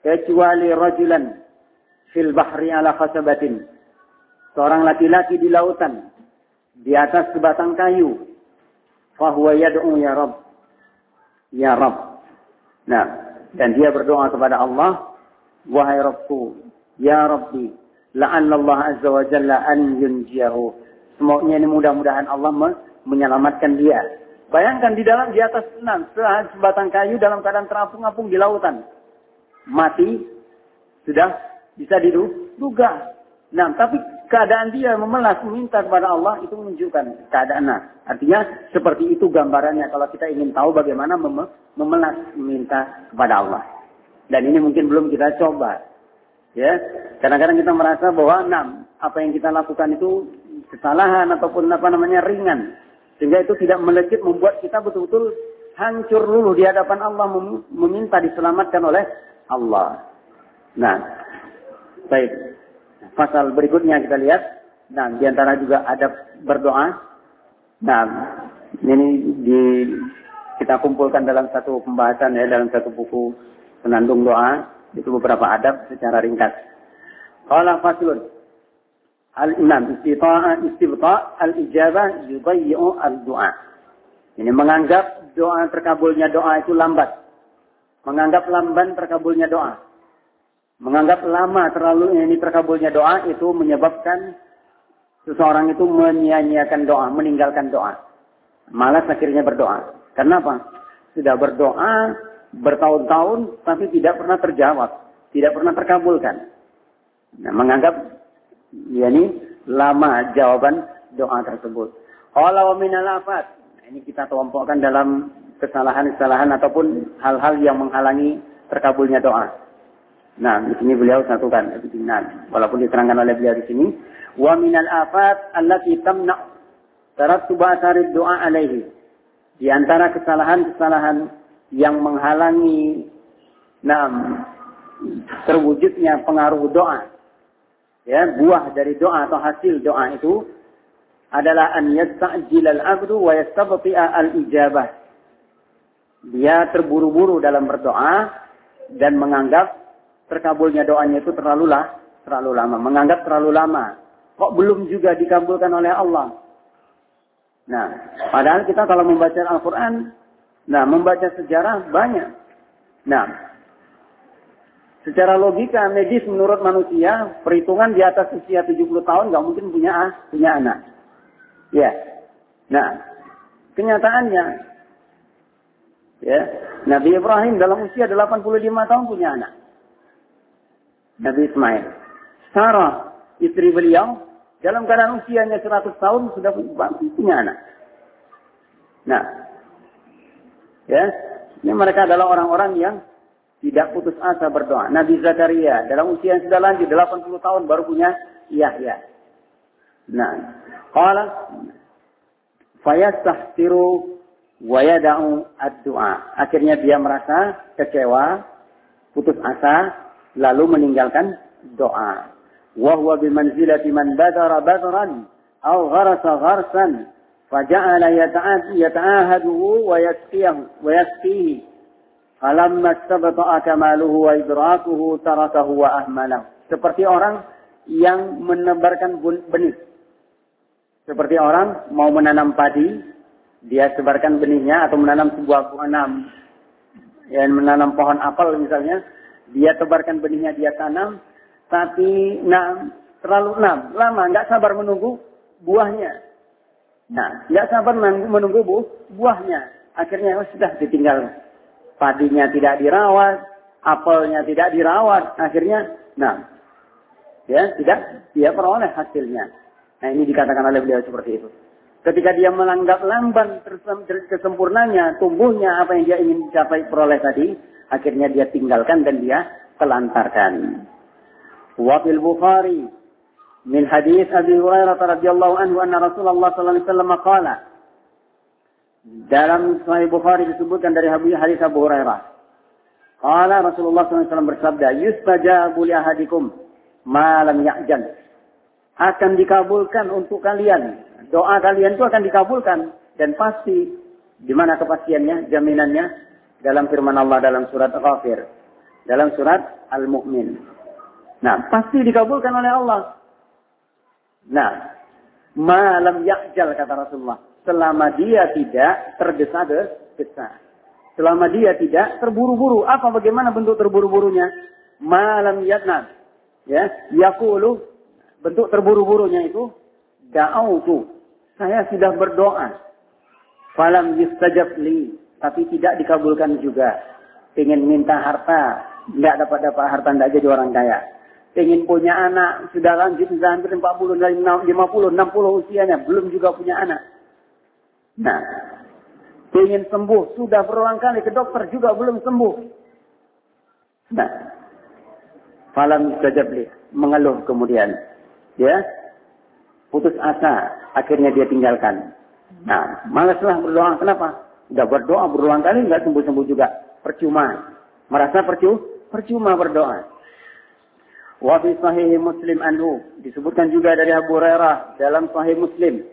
kecuali rajulan fil bahri ala khasabatin. Seorang laki-laki di lautan di atas sebatang kayu. Fahuwa yad'u ya Rabb. Ya Rabb. Nah, dan dia berdoa kepada Allah, wahai Rabbku, ya Rabbi, la'anna Allah azza wa jalla an yunjiyahu. Semoga ini mudah-mudahan Allah menyelamatkan dia. Bayangkan di dalam di atas enam sebatang kayu dalam keadaan terapung-apung di lautan. Mati sudah bisa diduga. Nah, tapi keadaan dia memelas meminta kepada Allah itu menunjukkan keadaan. Nah, artinya seperti itu gambarannya kalau kita ingin tahu bagaimana mem memelas meminta kepada Allah. Dan ini mungkin belum kita coba. Ya, kadang-kadang kita merasa bahwa enam apa yang kita lakukan itu kesalahan ataupun apa namanya ringan. Sehingga itu tidak melejit membuat kita betul-betul hancur dulu di hadapan Allah meminta diselamatkan oleh Allah. Nah, baik pasal berikutnya kita lihat. Nah, di antara juga ada berdoa. Nah, ini di kita kumpulkan dalam satu pembahasan ya dalam satu buku penandung doa itu beberapa adab secara ringkas. Qala faslun Al-Imam istita'a istibta' al-ijabah yudayyi'u al-du'a. Ini menganggap doa terkabulnya doa itu lambat. Menganggap lamban terkabulnya doa. Menganggap lama terlalu ini terkabulnya doa itu menyebabkan seseorang itu menyia-nyiakan doa, meninggalkan doa. Malas akhirnya berdoa. Kenapa? Sudah berdoa bertahun-tahun tapi tidak pernah terjawab, tidak pernah terkabulkan. Nah, menganggap ya ini lama jawaban doa tersebut. Kalau minal afat. Nah, ini kita kelompokkan dalam kesalahan-kesalahan ataupun hal-hal yang menghalangi terkabulnya doa. Nah, di sini beliau satukan ibtinan. Walaupun diterangkan oleh beliau di sini, wa minal afat allati tamna tarattuba doa alaihi. Di antara kesalahan-kesalahan yang menghalangi nah, terwujudnya pengaruh doa. Ya, buah dari doa atau hasil doa itu adalah an yasta'jil al-abdu wa yastabti'a al-ijabah. Dia terburu-buru dalam berdoa dan menganggap terkabulnya doanya itu terlalu lah, terlalu lama. Menganggap terlalu lama. Kok belum juga dikabulkan oleh Allah? Nah, padahal kita kalau membaca Al-Quran, nah membaca sejarah banyak. Nah, secara logika medis menurut manusia, perhitungan di atas usia 70 tahun nggak mungkin punya punya anak. Ya. Nah, kenyataannya, ya, Nabi Ibrahim dalam usia 85 tahun punya anak. Nabi Ismail. Sarah, istri beliau, dalam keadaan usianya 100 tahun sudah punya anak. Nah, ya, ini mereka adalah orang-orang yang tidak putus asa berdoa. Nabi Zakaria dalam usia yang sudah lanjut 80 tahun baru punya Yahya. Nah, qala fayastahtiru wa yada'u ad-du'a. Akhirnya dia merasa kecewa, putus asa, lalu meninggalkan doa. Wa huwa bimanzilati man badara badran aw gharasa gharsan wa yasqihi falamma istabta'a kamaluhu wa idrakuhu tarakahu wa ahmalahu. Seperti orang yang menebarkan benih. Seperti orang mau menanam padi, dia sebarkan benihnya atau menanam sebuah pohon yang menanam pohon apel misalnya, dia tebarkan benihnya, dia tanam, tapi nah, terlalu enam, lama, nggak sabar menunggu buahnya. Nah, nggak sabar menunggu bu, buahnya. Akhirnya oh, sudah ditinggal. Padinya tidak dirawat, apelnya tidak dirawat. Akhirnya, nah, ya tidak dia peroleh hasilnya. Nah ini dikatakan oleh beliau seperti itu. Ketika dia menganggap lamban kesempurnanya, tumbuhnya apa yang dia ingin capai peroleh tadi, akhirnya dia tinggalkan dan dia telantarkan. Wa fil Bukhari min hadis Abi Hurairah radhiyallahu anhu anna Rasulullah sallallahu alaihi wasallam qala dalam Sahih Bukhari disebutkan dari hadis Abu Hurairah. Qala Rasulullah SAW bersabda, "Yustajabu li ahadikum ma lam ya'jal." akan dikabulkan untuk kalian. Doa kalian itu akan dikabulkan dan pasti di mana kepastiannya, jaminannya dalam firman Allah dalam surat Ghafir, dalam surat Al-Mu'min. Nah, pasti dikabulkan oleh Allah. Nah, malam yakjal kata Rasulullah, selama dia tidak tergesa-gesa. Selama dia tidak terburu-buru. Apa bagaimana bentuk terburu-burunya? Malam yatna. Ya, yakulu bentuk terburu-burunya itu da'autu. Saya sudah berdoa. Falam yustajab li. Tapi tidak dikabulkan juga. Pengen minta harta. Tidak dapat dapat harta. Tidak jadi orang kaya. Pengen punya anak. Sudah lanjut. Sudah hampir 40, 50, 60 usianya. Belum juga punya anak. Nah. Pengen sembuh. Sudah berulang kali ke dokter juga belum sembuh. Nah. Falam yustajab li. Mengeluh kemudian. Ya. Putus asa. Akhirnya dia tinggalkan. Nah, malaslah berdoa. Kenapa? Sudah berdoa berulang kali nggak sembuh-sembuh juga. Percuma. Merasa percuma, percuma berdoa. Wa fi sahih Muslim anhu disebutkan juga dari Abu Hurairah dalam sahih Muslim.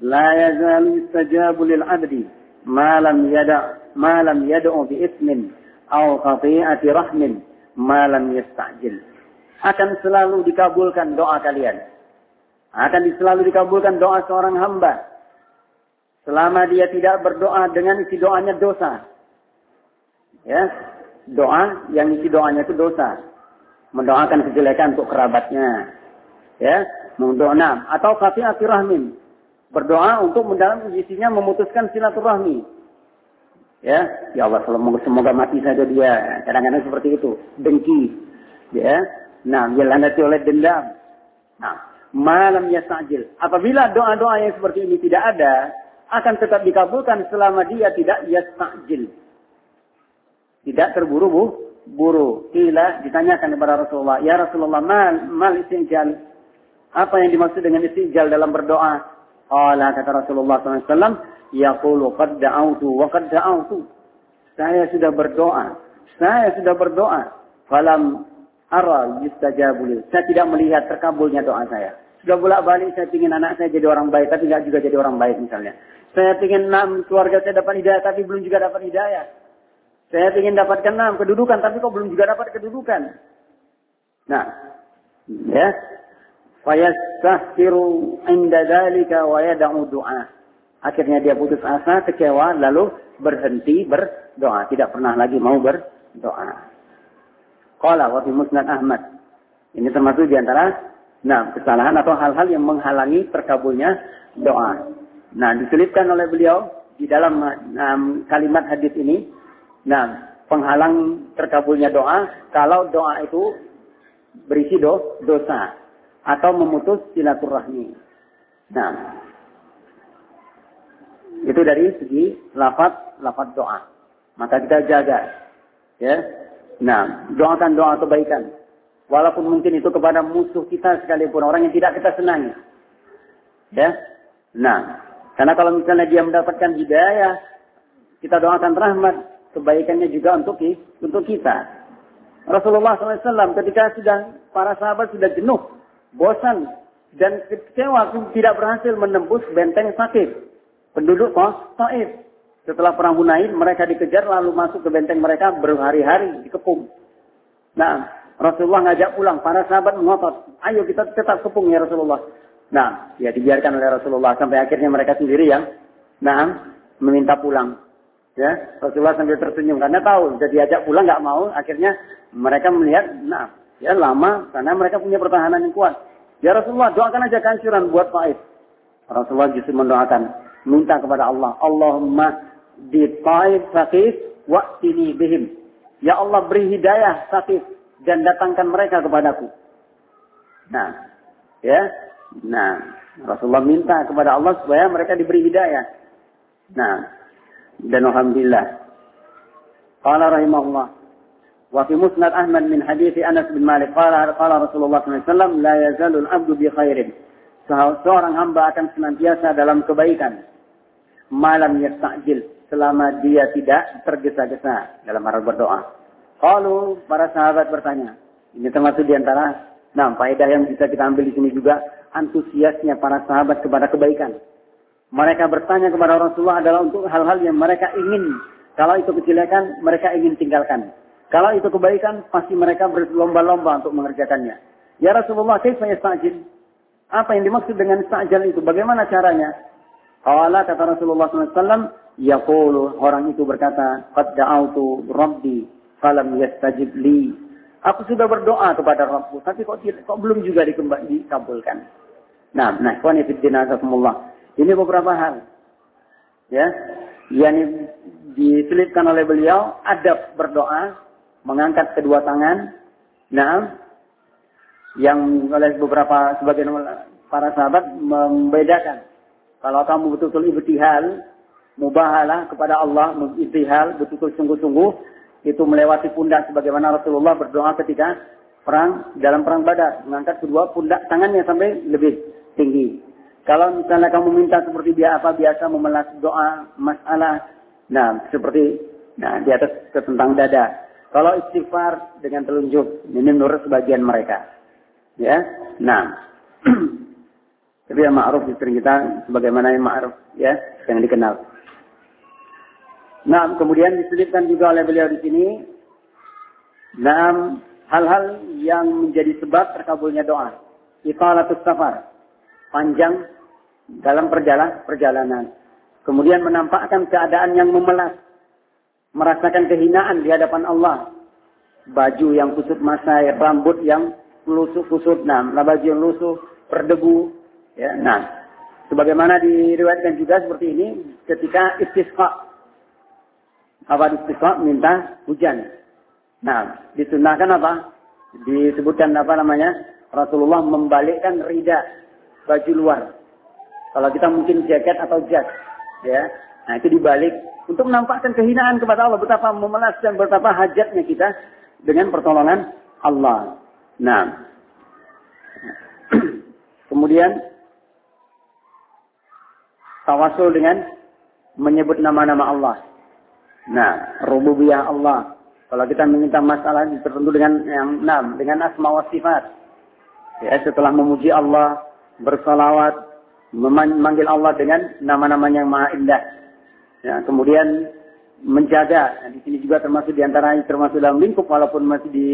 La yazalu yustajabu lil 'abdi ma lam yada ma lam yad'u bi ismin aw qati'ati rahmin ma lam yasta'jil. Akan selalu dikabulkan doa kalian. Akan selalu dikabulkan doa seorang hamba. Selama dia tidak berdoa dengan isi doanya dosa. Ya, doa yang isi doanya itu dosa. Mendoakan kejelekan untuk kerabatnya. Ya, mendoa atau kafiatir rahmin. Berdoa untuk mendalam isinya memutuskan silaturahmi. Ya, ya Allah semoga, semoga mati saja dia. Kadang-kadang seperti itu, dengki. Ya, nah, dilandasi oleh dendam. Nah, malam ya sajil. Apabila doa-doa yang seperti ini tidak ada, akan tetap dikabulkan selama dia tidak yasta'jil. Tidak terburu-buru. Kila ditanyakan kepada Rasulullah, "Ya Rasulullah, mal mal istijal?" Apa yang dimaksud dengan istijal dalam berdoa? Qala kata Rasulullah SAW, "Yaqulu qad da'awtu wa qad da'awtu." Saya sudah berdoa. Saya sudah berdoa. Falam ara yustajabul. Saya tidak melihat terkabulnya doa saya. Sudah bolak-balik saya ingin anak saya jadi orang baik, tapi tidak juga jadi orang baik misalnya. Saya ingin enam keluarga saya dapat hidayah, tapi belum juga dapat hidayah. Saya ingin dapatkan enam kedudukan, tapi kok belum juga dapat kedudukan. Nah, ya. Fayastahfiru inda dalika wa yada'u du'a. Akhirnya dia putus asa, kecewa, lalu berhenti berdoa. Tidak pernah lagi mau berdoa. Qala wa fi musnad Ahmad. Ini termasuk di antara nah, kesalahan atau hal-hal yang menghalangi terkabulnya doa. Nah, diselipkan oleh beliau di dalam um, kalimat hadis ini, nah, penghalang terkabulnya doa kalau doa itu berisi do, dosa atau memutus silaturahmi. Nah, itu dari segi lafaz lafaz doa. Maka kita jaga, ya. Nah, doakan doa kebaikan. Walaupun mungkin itu kepada musuh kita sekalipun orang yang tidak kita senangi. Ya. Nah, karena kalau misalnya dia mendapatkan hidayah, kita doakan rahmat, kebaikannya juga untuk untuk kita. Rasulullah SAW ketika sudah para sahabat sudah jenuh, bosan dan kecewa tidak berhasil menembus benteng sakit penduduk Taif. Setelah perang Hunain mereka dikejar lalu masuk ke benteng mereka berhari-hari dikepung. Nah, Rasulullah ngajak pulang, para sahabat mengotot, ayo kita tetap kepung ya Rasulullah. Nah, ya dibiarkan oleh Rasulullah sampai akhirnya mereka sendiri yang nah meminta pulang. Ya, Rasulullah sambil tersenyum karena tahu jadi diajak pulang nggak mau, akhirnya mereka melihat, nah, ya lama karena mereka punya pertahanan yang kuat. Ya Rasulullah, doakan aja kehancuran buat Taif. Rasulullah justru mendoakan, minta kepada Allah, Allahumma di Taif sakit, wa sini bihim. Ya Allah beri hidayah sakit dan datangkan mereka kepadaku. Nah, ya, Nah, Rasulullah minta kepada Allah supaya mereka diberi hidayah. Nah, dan alhamdulillah. Qala rahimahullah. Wa fi musnad Ahmad min hadis Anas bin Malik qala qala Rasulullah SAW la yazalu al-'abdu bi khairin. Seorang hamba akan senantiasa dalam kebaikan. Malam yasta'jil selama dia tidak tergesa-gesa dalam hal berdoa. Kalau para sahabat bertanya, ini termasuk di antara Nah, faedah yang bisa kita ambil di sini juga antusiasnya para sahabat kepada kebaikan. Mereka bertanya kepada Rasulullah adalah untuk hal-hal yang mereka ingin. Kalau itu kejelekan, mereka ingin tinggalkan. Kalau itu kebaikan, pasti mereka berlomba-lomba untuk mengerjakannya. Ya Rasulullah, kaifa yasta'jil? Apa yang dimaksud dengan istajal itu? Bagaimana caranya? Qala kata Rasulullah SAW, Yaqulu, orang itu berkata, Qad da'autu rabbi, falam yastajib li. Aku sudah berdoa kepada Rabbku, tapi kok, kok belum juga dikabulkan. Nah, nah, ikhwan fillah. Ini beberapa hal. Ya, yang diselipkan oleh beliau adab berdoa, mengangkat kedua tangan. Nah, yang oleh beberapa sebagian para sahabat membedakan. Kalau kamu betul-betul ibtihal, mubahalah kepada Allah, ibtihal, betul-betul sungguh-sungguh, itu melewati pundak sebagaimana Rasulullah berdoa ketika perang dalam perang Badar, mengangkat kedua pundak tangannya sampai lebih tinggi. Kalau misalnya kamu minta seperti dia apa biasa memelas doa masalah, nah seperti nah di atas tentang dada. Kalau istighfar dengan telunjuk, ini menurut sebagian mereka. Ya, nah. [CLEARS THROAT] Tapi yang ma'ruf istri kita sebagaimana yang ma'ruf ya, yang dikenal. Nah, kemudian diselipkan juga oleh beliau di sini. Nah, hal-hal yang menjadi sebab terkabulnya doa. Italatus safar panjang dalam perjalanan, perjalanan. Kemudian menampakkan keadaan yang memelas. Merasakan kehinaan di hadapan Allah. Baju yang kusut masai, rambut yang lusuh-kusut. Nah, baju yang lusuh, berdebu. Ya, nah, sebagaimana diriwayatkan juga seperti ini ketika istisqa. Apa istisqa? Minta hujan. Nah, disunahkan apa? Disebutkan apa namanya? Rasulullah membalikkan rida baju luar. Kalau kita mungkin jaket atau jas, ya. Nah, itu dibalik untuk menampakkan kehinaan kepada Allah betapa memelas dan betapa hajatnya kita dengan pertolongan Allah. Nah, [CLEARS THROAT] kemudian tawasul dengan menyebut nama-nama Allah. Nah, rububiyah Allah. Kalau kita meminta masalah tertentu dengan yang enam, dengan asma wa sifat. Ya, setelah memuji Allah, bersalawat, memanggil Allah dengan nama-namanya yang maha indah. Ya, kemudian menjaga, nah, di sini juga termasuk di antara termasuk dalam lingkup walaupun masih di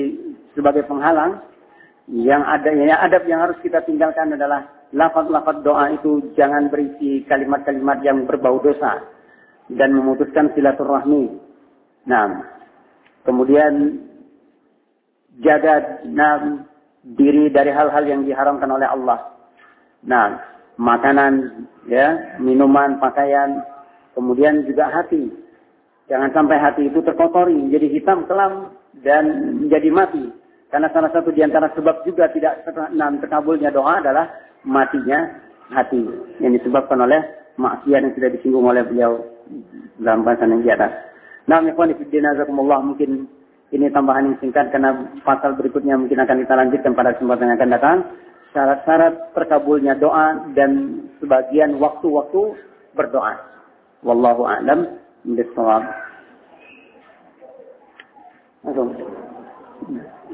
sebagai penghalang. Yang ada, ya, adab yang harus kita tinggalkan adalah lafaz-lafaz doa itu jangan berisi kalimat-kalimat yang berbau dosa dan memutuskan silaturahmi. Nah, kemudian jaga nah, diri dari hal-hal yang diharamkan oleh Allah. Nah, makanan, ya, minuman, pakaian, kemudian juga hati. Jangan sampai hati itu terkotori, menjadi hitam, kelam, dan menjadi mati. Karena salah satu di antara sebab juga tidak terkabulnya doa adalah matinya hati. Yang disebabkan oleh maksiat yang sudah disinggung oleh beliau dalam bahasan yang di atas. Nah, ikhwan fillah mungkin ini tambahan yang singkat karena pasal berikutnya mungkin akan kita lanjutkan pada kesempatan yang akan datang syarat-syarat terkabulnya doa dan sebagian waktu-waktu berdoa. Wallahu a'lam bishawab.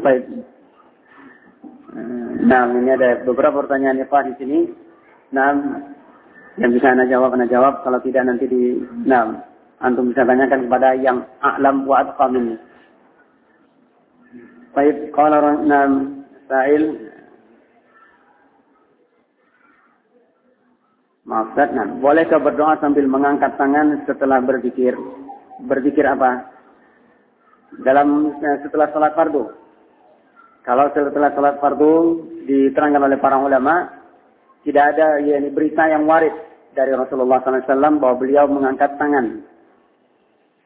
Baik. Nah, ini ada beberapa pertanyaan Pak di sini. Nah, yang bisa anda jawab, anda jawab. Kalau tidak nanti di, nah, antum bisa tanyakan kepada yang a'lam wa atqam ini. Baik, kalau nah, Sa'il, Maaf, nah, bolehkah berdoa sambil mengangkat tangan setelah berzikir? Berzikir apa? Dalam eh, setelah salat fardu. Kalau setelah salat fardu diterangkan oleh para ulama, tidak ada yakni berita yang waris dari Rasulullah SAW bahwa beliau mengangkat tangan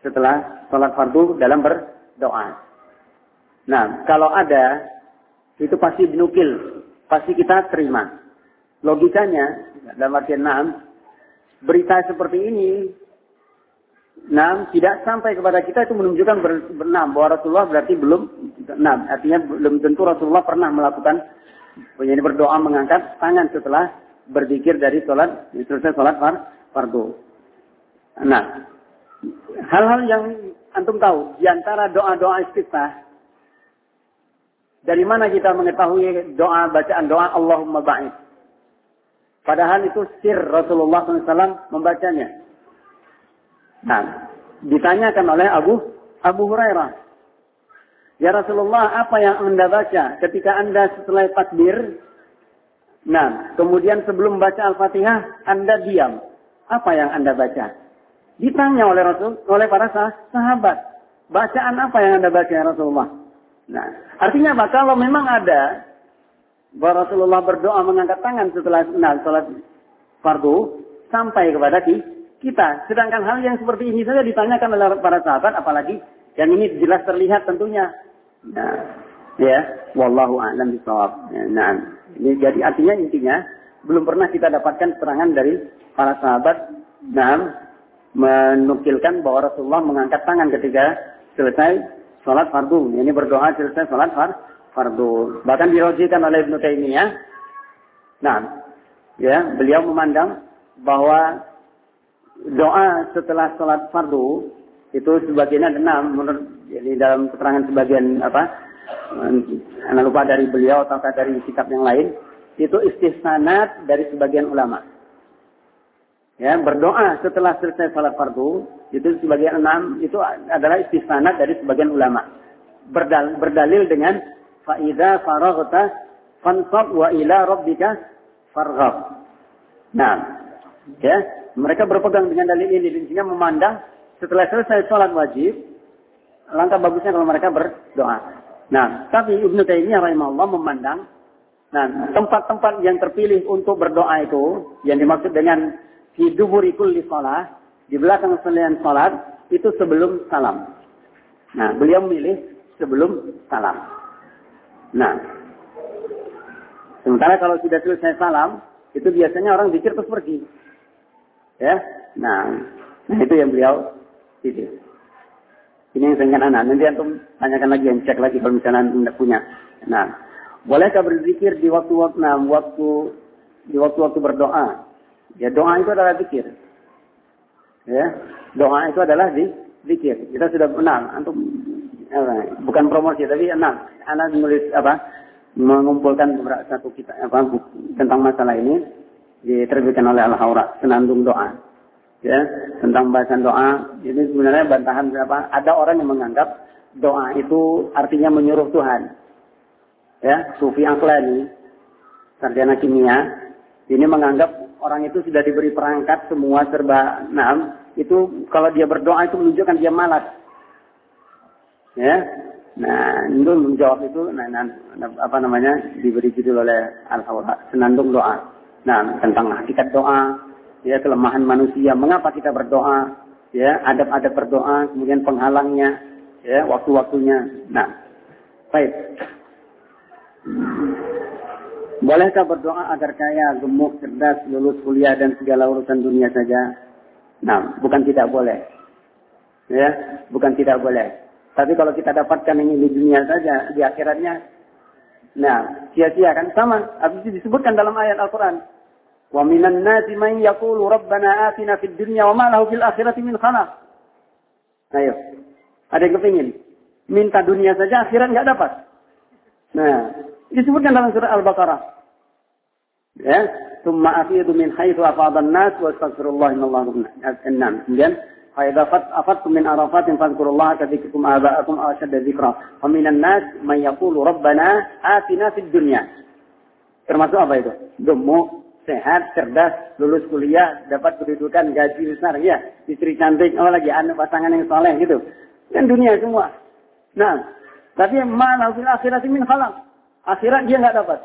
setelah salat fardu dalam berdoa. Nah, kalau ada, itu pasti dinukil, pasti kita terima. Logikanya, dalam artian enam, berita seperti ini, enam, tidak sampai kepada kita itu menunjukkan ber, berenam, bahwa Rasulullah berarti belum, enam, artinya belum tentu Rasulullah pernah melakukan, ini berdoa mengangkat tangan setelah berzikir dari sholat, selesai sholat far, fardu. Nah, hal-hal yang antum tahu, di antara doa-doa istiftah, dari mana kita mengetahui doa bacaan doa Allahumma ba'id? Padahal itu sir Rasulullah SAW membacanya. Nah, ditanyakan oleh Abu Abu Hurairah. Ya Rasulullah, apa yang Anda baca ketika Anda setelah takbir? Nah, kemudian sebelum baca Al-Fatihah, Anda diam. Apa yang Anda baca? Ditanya oleh Rasul, oleh para sahabat. Bacaan apa yang Anda baca ya Rasulullah? Nah, artinya apa? Kalau memang ada bahwa Rasulullah berdoa mengangkat tangan setelah nah, salat fardu sampai kepada kita. Sedangkan hal yang seperti ini saja ditanyakan oleh para sahabat, apalagi yang ini jelas terlihat tentunya Nah, ya, wallahu a'lam bishawab. Nah, ini jadi artinya intinya belum pernah kita dapatkan serangan dari para sahabat nah menukilkan bahwa Rasulullah mengangkat tangan ketika selesai sholat fardu. Ini berdoa selesai sholat far, fardu. Bahkan dirojikan oleh Ibnu Taimiyah. Nah, ya, beliau memandang bahwa doa setelah sholat fardu itu sebagian enam menurut jadi dalam keterangan sebagian apa anak lupa dari beliau atau dari sikap yang lain itu istisnat dari sebagian ulama ya berdoa setelah selesai salat fardu itu sebagian enam itu adalah istisnat dari sebagian ulama Berdal, berdalil dengan faida faraghta fansab wa ila rabbika farghab nah ya mereka berpegang dengan dalil ini intinya memandang setelah selesai sholat wajib, langkah bagusnya kalau mereka berdoa. Nah, tapi Ibnu Taimiyah rahimahullah memandang nah tempat-tempat yang terpilih untuk berdoa itu yang dimaksud dengan hiduburi kulli sholat di belakang selain sholat itu sebelum salam. Nah, beliau memilih sebelum salam. Nah, sementara kalau sudah selesai salam, itu biasanya orang pikir terus pergi. Ya, nah, nah itu yang beliau itu. Ini yang saya anak. Nanti antum tanyakan lagi, yang cek lagi kalau misalnya anda punya. Nah, bolehkah berzikir di waktu-waktu nah, waktu di waktu-waktu berdoa? Ya doa itu adalah zikir. Ya, doa itu adalah di zikir. Kita sudah kenal. Antum bukan promosi tapi enam. Anak menulis apa? Mengumpulkan beberapa satu kita apa tentang masalah ini diterbitkan oleh Al-Haura senandung doa ya tentang bahasan doa ini sebenarnya bantahan berapa ada orang yang menganggap doa itu artinya menyuruh Tuhan ya Sufi Aklani sarjana kimia ini menganggap orang itu sudah diberi perangkat semua serba enam itu kalau dia berdoa itu menunjukkan dia malas ya nah itu menjawab itu nah, nah, apa namanya diberi judul oleh Al Senandung Doa nah tentang hakikat doa ya kelemahan manusia. Mengapa kita berdoa? Ya, adab-adab berdoa, kemudian penghalangnya, ya, waktu-waktunya. Nah, baik. Bolehkah berdoa agar kaya, gemuk, cerdas, lulus kuliah dan segala urusan dunia saja? Nah, bukan tidak boleh. Ya, bukan tidak boleh. Tapi kalau kita dapatkan ini di dunia saja, di akhiratnya, nah, sia-sia kan sama. Habis itu disebutkan dalam ayat Al-Quran. Wa minan nasi man yaqulu rabbana atina fid dunya wa ma lahu fil akhirati min khalaq. Ayo. Ada yang kepingin? Minta dunia saja akhirat nggak dapat. Nah, disebutkan dalam surah Al-Baqarah. Ya, summa afidu min haitsu afadan nas wa astaghfirullah innallaha an-nam. Kemudian فإذا أفضتم من عرفات فاذكروا الله كذكركم آباءكم أو أشد ذكرا ومن الناس من يقول ربنا آتنا في الدنيا termasuk apa itu? Gemuk, sehat, cerdas, lulus kuliah, dapat kedudukan, gaji besar, ya, istri cantik, oh lagi anak pasangan yang soleh gitu. Kan dunia semua. Nah, tapi mana fil akhirat min khalaq. Akhirat dia nggak dapat.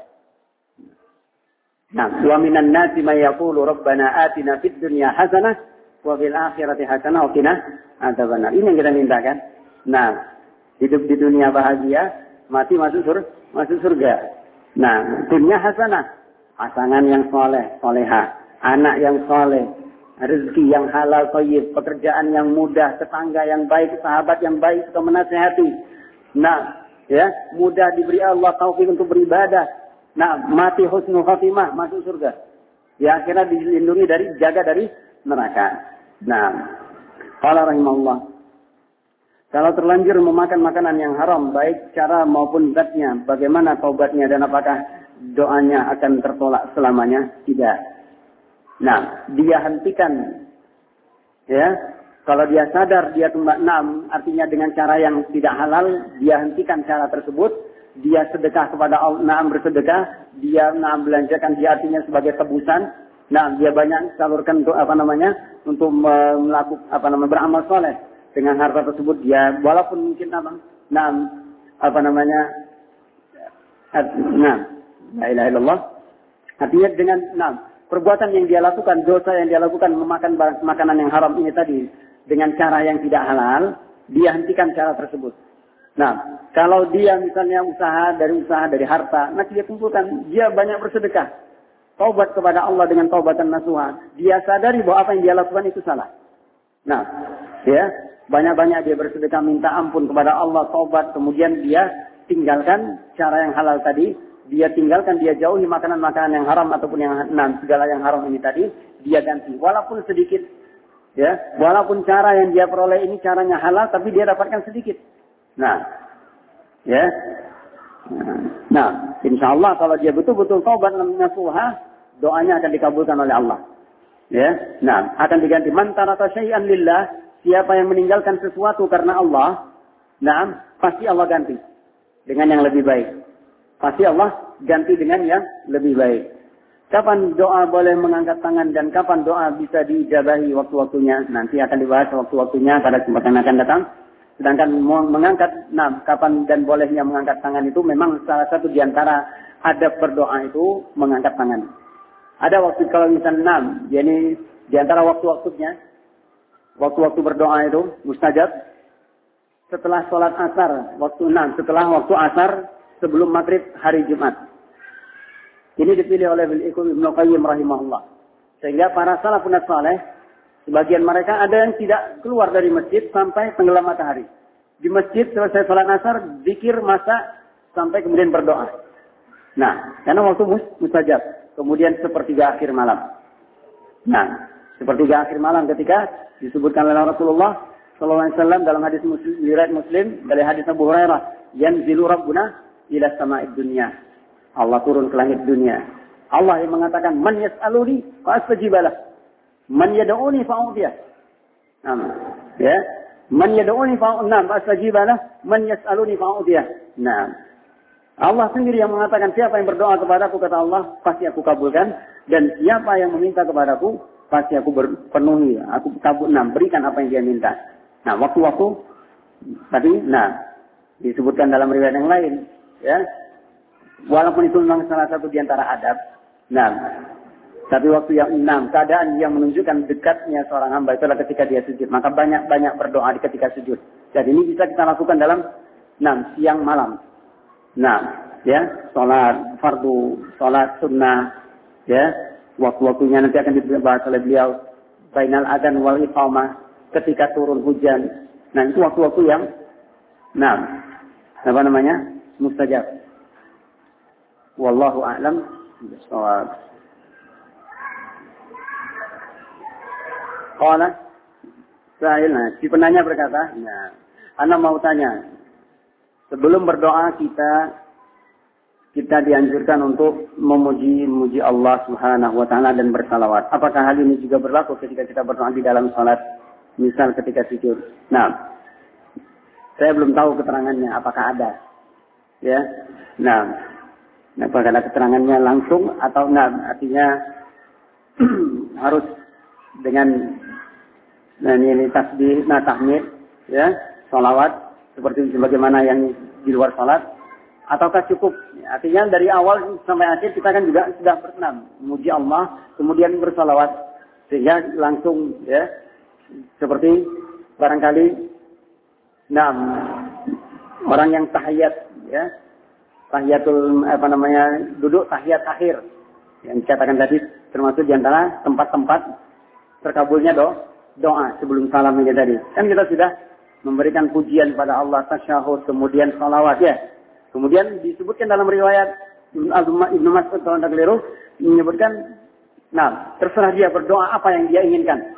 Nah, wa minan nasi may yaqulu rabbana atina fid dunya hasanah wa fil akhirati hasanah wa qina adzabannar. Ini yang kita mintakan. Nah, hidup di dunia bahagia, mati masuk surga, masuk surga. Nah, dunia hasanah, pasangan yang soleh, soleha, anak yang soleh, rezeki yang halal, toyib, pekerjaan yang mudah, tetangga yang baik, sahabat yang baik, suka menasehati. Nah, ya, mudah diberi Allah taufik untuk beribadah. Nah, mati husnul khatimah, masuk surga. Ya, akhirnya dilindungi dari, jaga dari neraka. Nah, Allah rahimahullah. Kalau terlanjur memakan makanan yang haram, baik cara maupun zatnya, bagaimana taubatnya dan apakah doanya akan tertolak selamanya? Tidak. Nah, dia hentikan ya. Kalau dia sadar dia kembali enam, artinya dengan cara yang tidak halal, dia hentikan cara tersebut, dia sedekah kepada Allah, enam bersedekah, dia enam belanjakan dia artinya sebagai tebusan, nah dia banyak salurkan untuk apa namanya, untuk melakukan apa namanya beramal soleh dengan harta tersebut dia walaupun mungkin apa, enam apa namanya, enam, la ilaha illallah, artinya dengan enam perbuatan yang dia lakukan, dosa yang dia lakukan memakan makanan yang haram ini tadi dengan cara yang tidak halal, dia hentikan cara tersebut. Nah, kalau dia misalnya usaha dari usaha dari harta, nanti dia kumpulkan, dia banyak bersedekah. Taubat kepada Allah dengan taubatan nasuha. Dia sadari bahwa apa yang dia lakukan itu salah. Nah, ya, banyak-banyak dia bersedekah minta ampun kepada Allah, taubat, kemudian dia tinggalkan cara yang halal tadi, dia tinggalkan, dia jauhi makanan-makanan yang haram ataupun yang nah, segala yang haram ini tadi, dia ganti. Walaupun sedikit, ya, walaupun cara yang dia peroleh ini caranya halal, tapi dia dapatkan sedikit. Nah, ya, nah, insya Allah kalau dia betul-betul taubat namanya suha, doanya akan dikabulkan oleh Allah. Ya, nah, akan diganti mantara syai'an lillah, siapa yang meninggalkan sesuatu karena Allah, nah, pasti Allah ganti dengan yang lebih baik. Pasti Allah ganti dengan yang lebih baik. Kapan doa boleh mengangkat tangan dan kapan doa bisa diijabahi waktu-waktunya nanti akan dibahas waktu-waktunya pada kesempatan akan datang. Sedangkan mengangkat, nah kapan dan bolehnya mengangkat tangan itu memang salah satu di antara adab berdoa itu mengangkat tangan. Ada waktu kalau misalnya enam, jadi di antara waktu-waktunya, waktu-waktu berdoa itu mustajab setelah sholat asar, waktu enam, setelah waktu asar sebelum maghrib hari Jumat. Ini dipilih oleh Ibnu Qayyim rahimahullah. Sehingga para salafun saleh, sebagian mereka ada yang tidak keluar dari masjid sampai tenggelam matahari. Di masjid selesai salat asar, zikir masa sampai kemudian berdoa. Nah, karena waktu mustajab. Kemudian sepertiga akhir malam. Nah, sepertiga akhir malam ketika disebutkan oleh Rasulullah SAW dalam hadis muslim, muslim dari hadis Abu Hurairah, yanzilu rabbuna ila sama'id dunia. Allah turun ke langit dunia. Allah yang mengatakan, Man yas'aluni fa astajibalah. Man yad'uni fa Nah, ya. Man yad'uni fa nah, astajibalah. Man yas'aluni fa Nah. Allah sendiri yang mengatakan siapa yang berdoa kepadaku kata Allah pasti aku kabulkan. Dan siapa yang meminta kepadaku pasti aku berpenuhi. Aku kabul nah berikan apa yang dia minta. Nah waktu-waktu tadi nah disebutkan dalam riwayat yang lain ya. Walaupun itu memang salah satu di antara adab nah tapi waktu yang enam keadaan yang menunjukkan dekatnya seorang hamba itu adalah ketika dia sujud. Maka banyak-banyak berdoa di ketika sujud. Jadi ini bisa kita lakukan dalam enam siang malam nah ya sholat fardu sholat sunnah ya. Waktu-waktunya nanti akan dibahas oleh beliau. Bainal adan wal iqamah ketika turun hujan. Nah itu waktu-waktu yang nah apa namanya? Mustajab. Wallahu a'lam. Qala Sa'il, nah, si penanya berkata, ya, Anda mau tanya, sebelum berdoa kita kita dianjurkan untuk memuji memuji Allah Subhanahu wa taala dan bersalawat. Apakah hal ini juga berlaku ketika kita berdoa di dalam salat, misal ketika sujud? Nah, saya belum tahu keterangannya apakah ada. Ya. Nah, nah karena keterangannya langsung atau nah artinya [CLEARS THROAT] harus dengan nah ini tasbih, nah tahmid, ya, salawat seperti sebagaimana yang di luar salat ataukah cukup? Artinya dari awal sampai akhir kita kan juga sudah pernah memuji Allah, kemudian bersalawat sehingga langsung ya seperti barangkali nah orang yang tahiyat ya tahiyatul apa namanya duduk tahiyat akhir yang dikatakan tadi termasuk di antara tempat-tempat terkabulnya do, doa sebelum salam ini tadi kan kita sudah memberikan pujian pada Allah tasyahud kemudian salawat ya kemudian disebutkan dalam riwayat Ibnu Mas'ud kalau tidak keliru menyebutkan nah terserah dia berdoa apa yang dia inginkan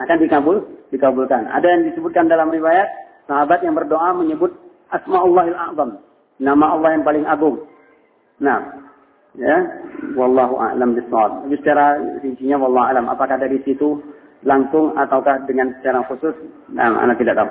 akan dikabul dikabulkan ada yang disebutkan dalam riwayat sahabat yang berdoa menyebut asmaullahil a'zam Nama Allah yang paling agung. Nah, Ya, wallahu a'lam bishawab. Jadi secara rincinya wallahu a'lam apakah dari situ langsung ataukah dengan secara khusus? Nah, anak tidak tahu.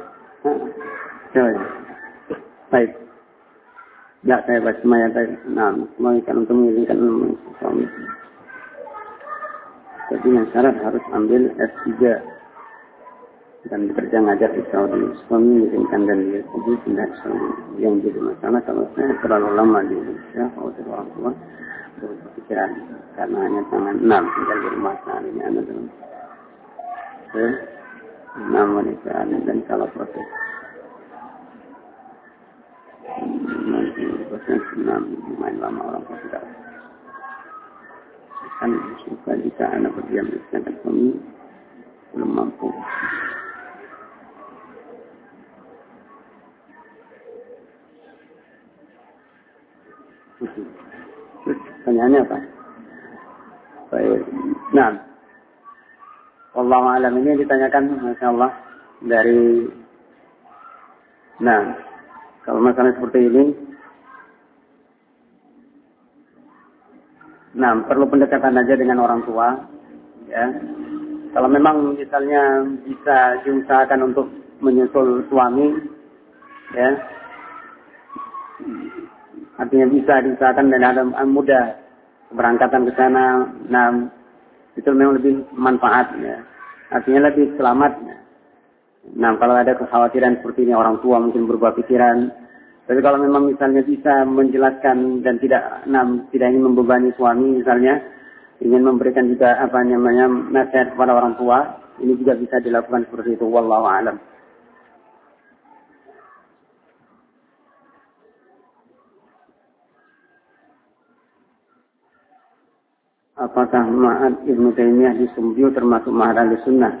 Ya, ya. Baik. Ya, saya baca Maya tadi. Nah, menginginkan untuk mengizinkan suami. Jadi yang syarat harus ambil S3 dan bekerja ngajar di Saudi. Suami mengizinkan dan dia pergi pindah Saudi. Yang jadi masalah kalau saya terlalu lama di Indonesia, kalau orang tua, berpikiran karena hanya tangan enam tinggal di rumah saat ini anak dalam eh, enam wanita dan kalau proses nanti proses enam main lama orang tua tidak kan suka jika anak berdiam di sedangkan suami belum mampu you. Pertanyaannya apa? Baik. Nah. Allah alam ini ditanyakan Masya Allah dari Nah, kalau masalah seperti ini Nah, perlu pendekatan aja dengan orang tua ya. Kalau memang misalnya bisa diusahakan untuk menyusul suami ya artinya bisa diusahakan dan ada mudah keberangkatan ke sana. Nah, itu memang lebih manfaat ya. Artinya lebih selamat. Ya. Nah, kalau ada kekhawatiran seperti ini orang tua mungkin berubah pikiran. Tapi kalau memang misalnya bisa menjelaskan dan tidak nah, tidak ingin membebani suami misalnya ingin memberikan juga apa namanya nasihat kepada orang tua, ini juga bisa dilakukan seperti itu. Wallahu a'lam. Apakah Ma'ad Ibnu Taimiyah di Sumbiu termasuk Ma'ad ahli sunnah?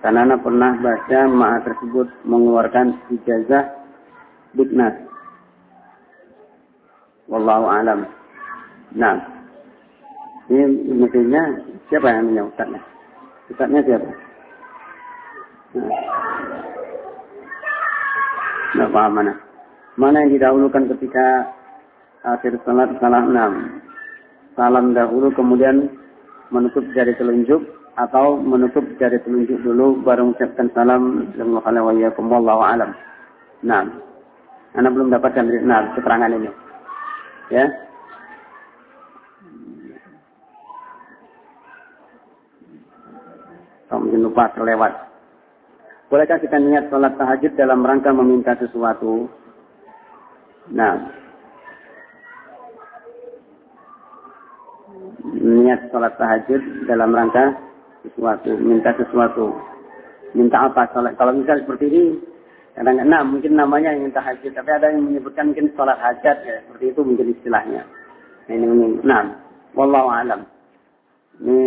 Karena anak pernah baca Ma'ad tersebut mengeluarkan ijazah Butnas. Wallahu alam. Nah, ini Ibnu Taimiyah siapa yang namanya Ustaznya? Ustaznya siapa? Nah. Nah, paham mana? Mana yang didahulukan ketika akhir salat salah enam? Salam dahulu kemudian menutup jari telunjuk atau menutup jari telunjuk dulu baru mengucapkan salam wallahu alam. Nah, Anda belum dapatkan nah, keterangan ini. Ya. Kalau mungkin lupa terlewat. Bolehkah kita niat sholat tahajud dalam rangka meminta sesuatu? Nah, niat sholat tahajud dalam rangka sesuatu, minta sesuatu. Minta apa sholat? Kalau misalnya seperti ini, kadang nah mungkin namanya yang minta tahajud, tapi ada yang menyebutkan mungkin sholat hajat ya, seperti itu mungkin istilahnya. Nah, ini ini, nah, wallahu alam. Ini,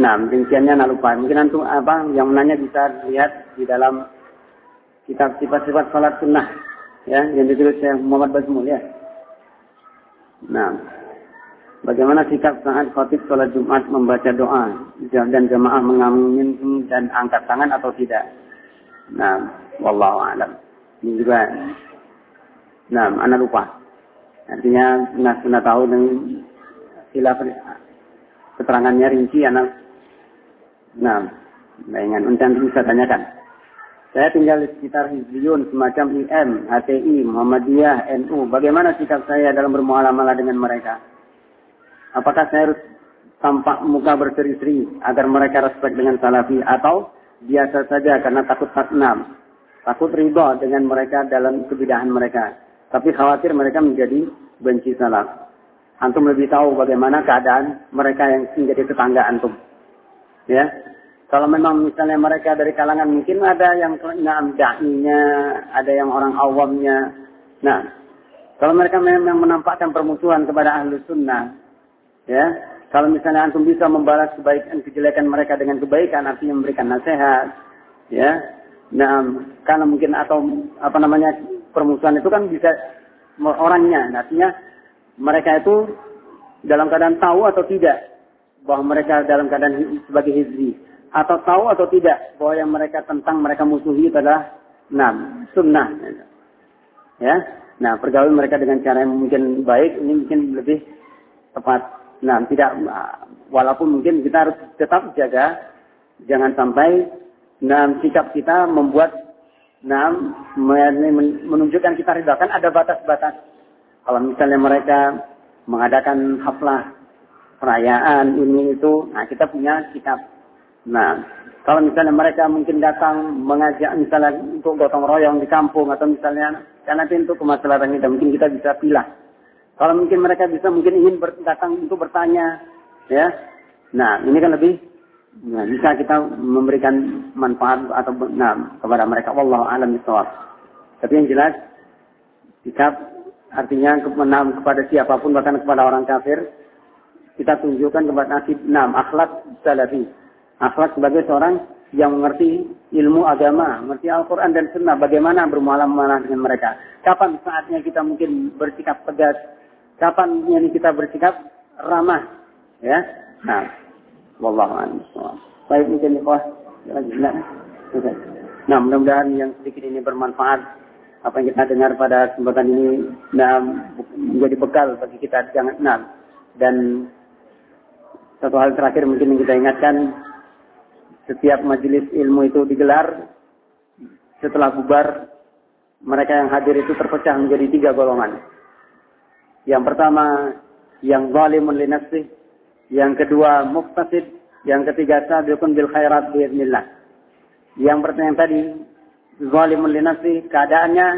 nah, rinciannya nak lupa. Mungkin antum apa yang menanya bisa lihat di dalam kitab sifat-sifat sholat sunnah, ya, yang ditulis Syekh Muhammad Bazmul ya. Nah, bagaimana sikap saat khotib sholat Jumat membaca doa dan jamaah mengamin dan angkat tangan atau tidak? Nah, wallahu alam. Ini juga, nah, anak lupa. Artinya, nah, sudah tahu dengan sila keterangannya rinci, anak, nah, bayangan, untuk bisa tanyakan. Saya tinggal di sekitar Hizbiyun, semacam IM, HTI, Muhammadiyah, NU. Bagaimana sikap saya dalam bermuamalah dengan mereka? Apakah saya harus tampak muka berseri-seri agar mereka respect dengan salafi atau biasa saja karena takut taknam, takut ridho dengan mereka dalam kebidahan mereka. Tapi khawatir mereka menjadi benci salaf. Antum lebih tahu bagaimana keadaan mereka yang menjadi tetangga antum. Ya, kalau memang misalnya mereka dari kalangan mungkin ada yang naam da'inya, ada yang orang awamnya. Nah, Kalau mereka memang menampakkan permusuhan kepada ahlu sunnah, ya, kalau misalnya antum bisa membalas kebaikan kejelekan mereka dengan kebaikan, artinya memberikan nasihat, ya, nah, karena mungkin atau apa namanya permusuhan itu kan bisa orangnya, artinya mereka itu dalam keadaan tahu atau tidak bahwa mereka dalam keadaan sebagai hizbi. Atau tahu atau tidak bahwa yang mereka tentang mereka musuhi adalah enam sunnah. Ya. Nah pergaul mereka dengan cara yang mungkin baik ini mungkin lebih tepat nah tidak walaupun mungkin kita harus tetap jaga jangan sampai nah sikap kita membuat nah menunjukkan kita ridakan ada batas-batas kalau misalnya mereka mengadakan haflah perayaan ini itu, nah kita punya sikap. Nah, kalau misalnya mereka mungkin datang mengajak misalnya untuk gotong royong di kampung atau misalnya karena pintu kemaslahatan kita mungkin kita bisa pilih. Kalau mungkin mereka bisa mungkin ingin datang untuk bertanya, ya. Nah, ini kan lebih nah, bisa kita memberikan manfaat atau nah, kepada mereka. Allah alam bisawab. Tapi yang jelas sikap artinya menam kepada siapa pun bahkan kepada orang kafir kita tunjukkan kepada nasib enam akhlak salafi. Akhlak sebagai seorang yang mengerti ilmu agama, mengerti Al-Quran dan Sunnah, bagaimana bermuamalah dengan mereka. Kapan saatnya kita mungkin bersikap tegas, kapan ini kita bersikap? Ramah, ya. Nah, wallahu a'lam. Baik mungkin ikhwah, Nah, mudah-mudahan yang sedikit ini bermanfaat. Apa yang kita dengar pada kesempatan ini nah, menjadi bekal bagi kita jangan nah, dan satu hal terakhir mungkin yang kita ingatkan, setiap majelis ilmu itu digelar, setelah bubar, mereka yang hadir itu terpecah menjadi tiga golongan. Yang pertama, yang zalimun li yang kedua muktasid, yang ketiga sabiqun bil khairat biiznillah. Yang pertanyaan tadi, zalimun li keadaannya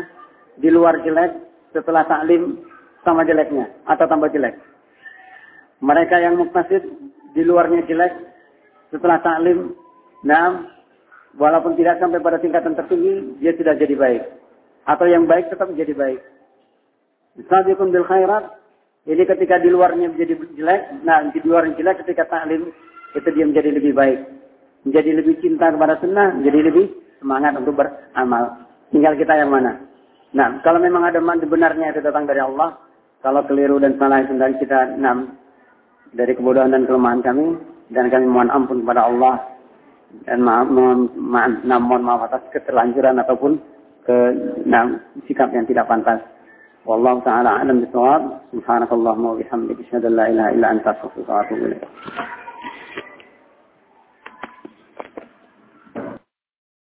di luar jelek, setelah taklim sama jeleknya atau tambah jelek. Mereka yang muktasid di luarnya jelek, setelah taklim, nah, walaupun tidak sampai pada tingkatan tertinggi, dia sudah jadi baik. Atau yang baik tetap menjadi baik. Sabiqun bil khairat, ini ketika di luarnya menjadi jelek, nah di luarnya jelek ketika taklim, itu dia menjadi lebih baik. Menjadi lebih cinta kepada sunnah, menjadi lebih semangat untuk beramal. Tinggal kita yang mana. Nah, kalau memang ada benarnya itu datang dari Allah, kalau keliru dan salah itu dari kita, nah, dari kebodohan dan kelemahan kami dan kami mohon ampun kepada Allah dan maaf, mohon, maaf, mohon maaf atas keterlanjuran ataupun ke nah, sikap yang tidak pantas. Wallahu taala alam bisawab. Subhanakallahumma wa bihamdika asyhadu an la ilaha illa anta astaghfiruka wa atubu ilaik.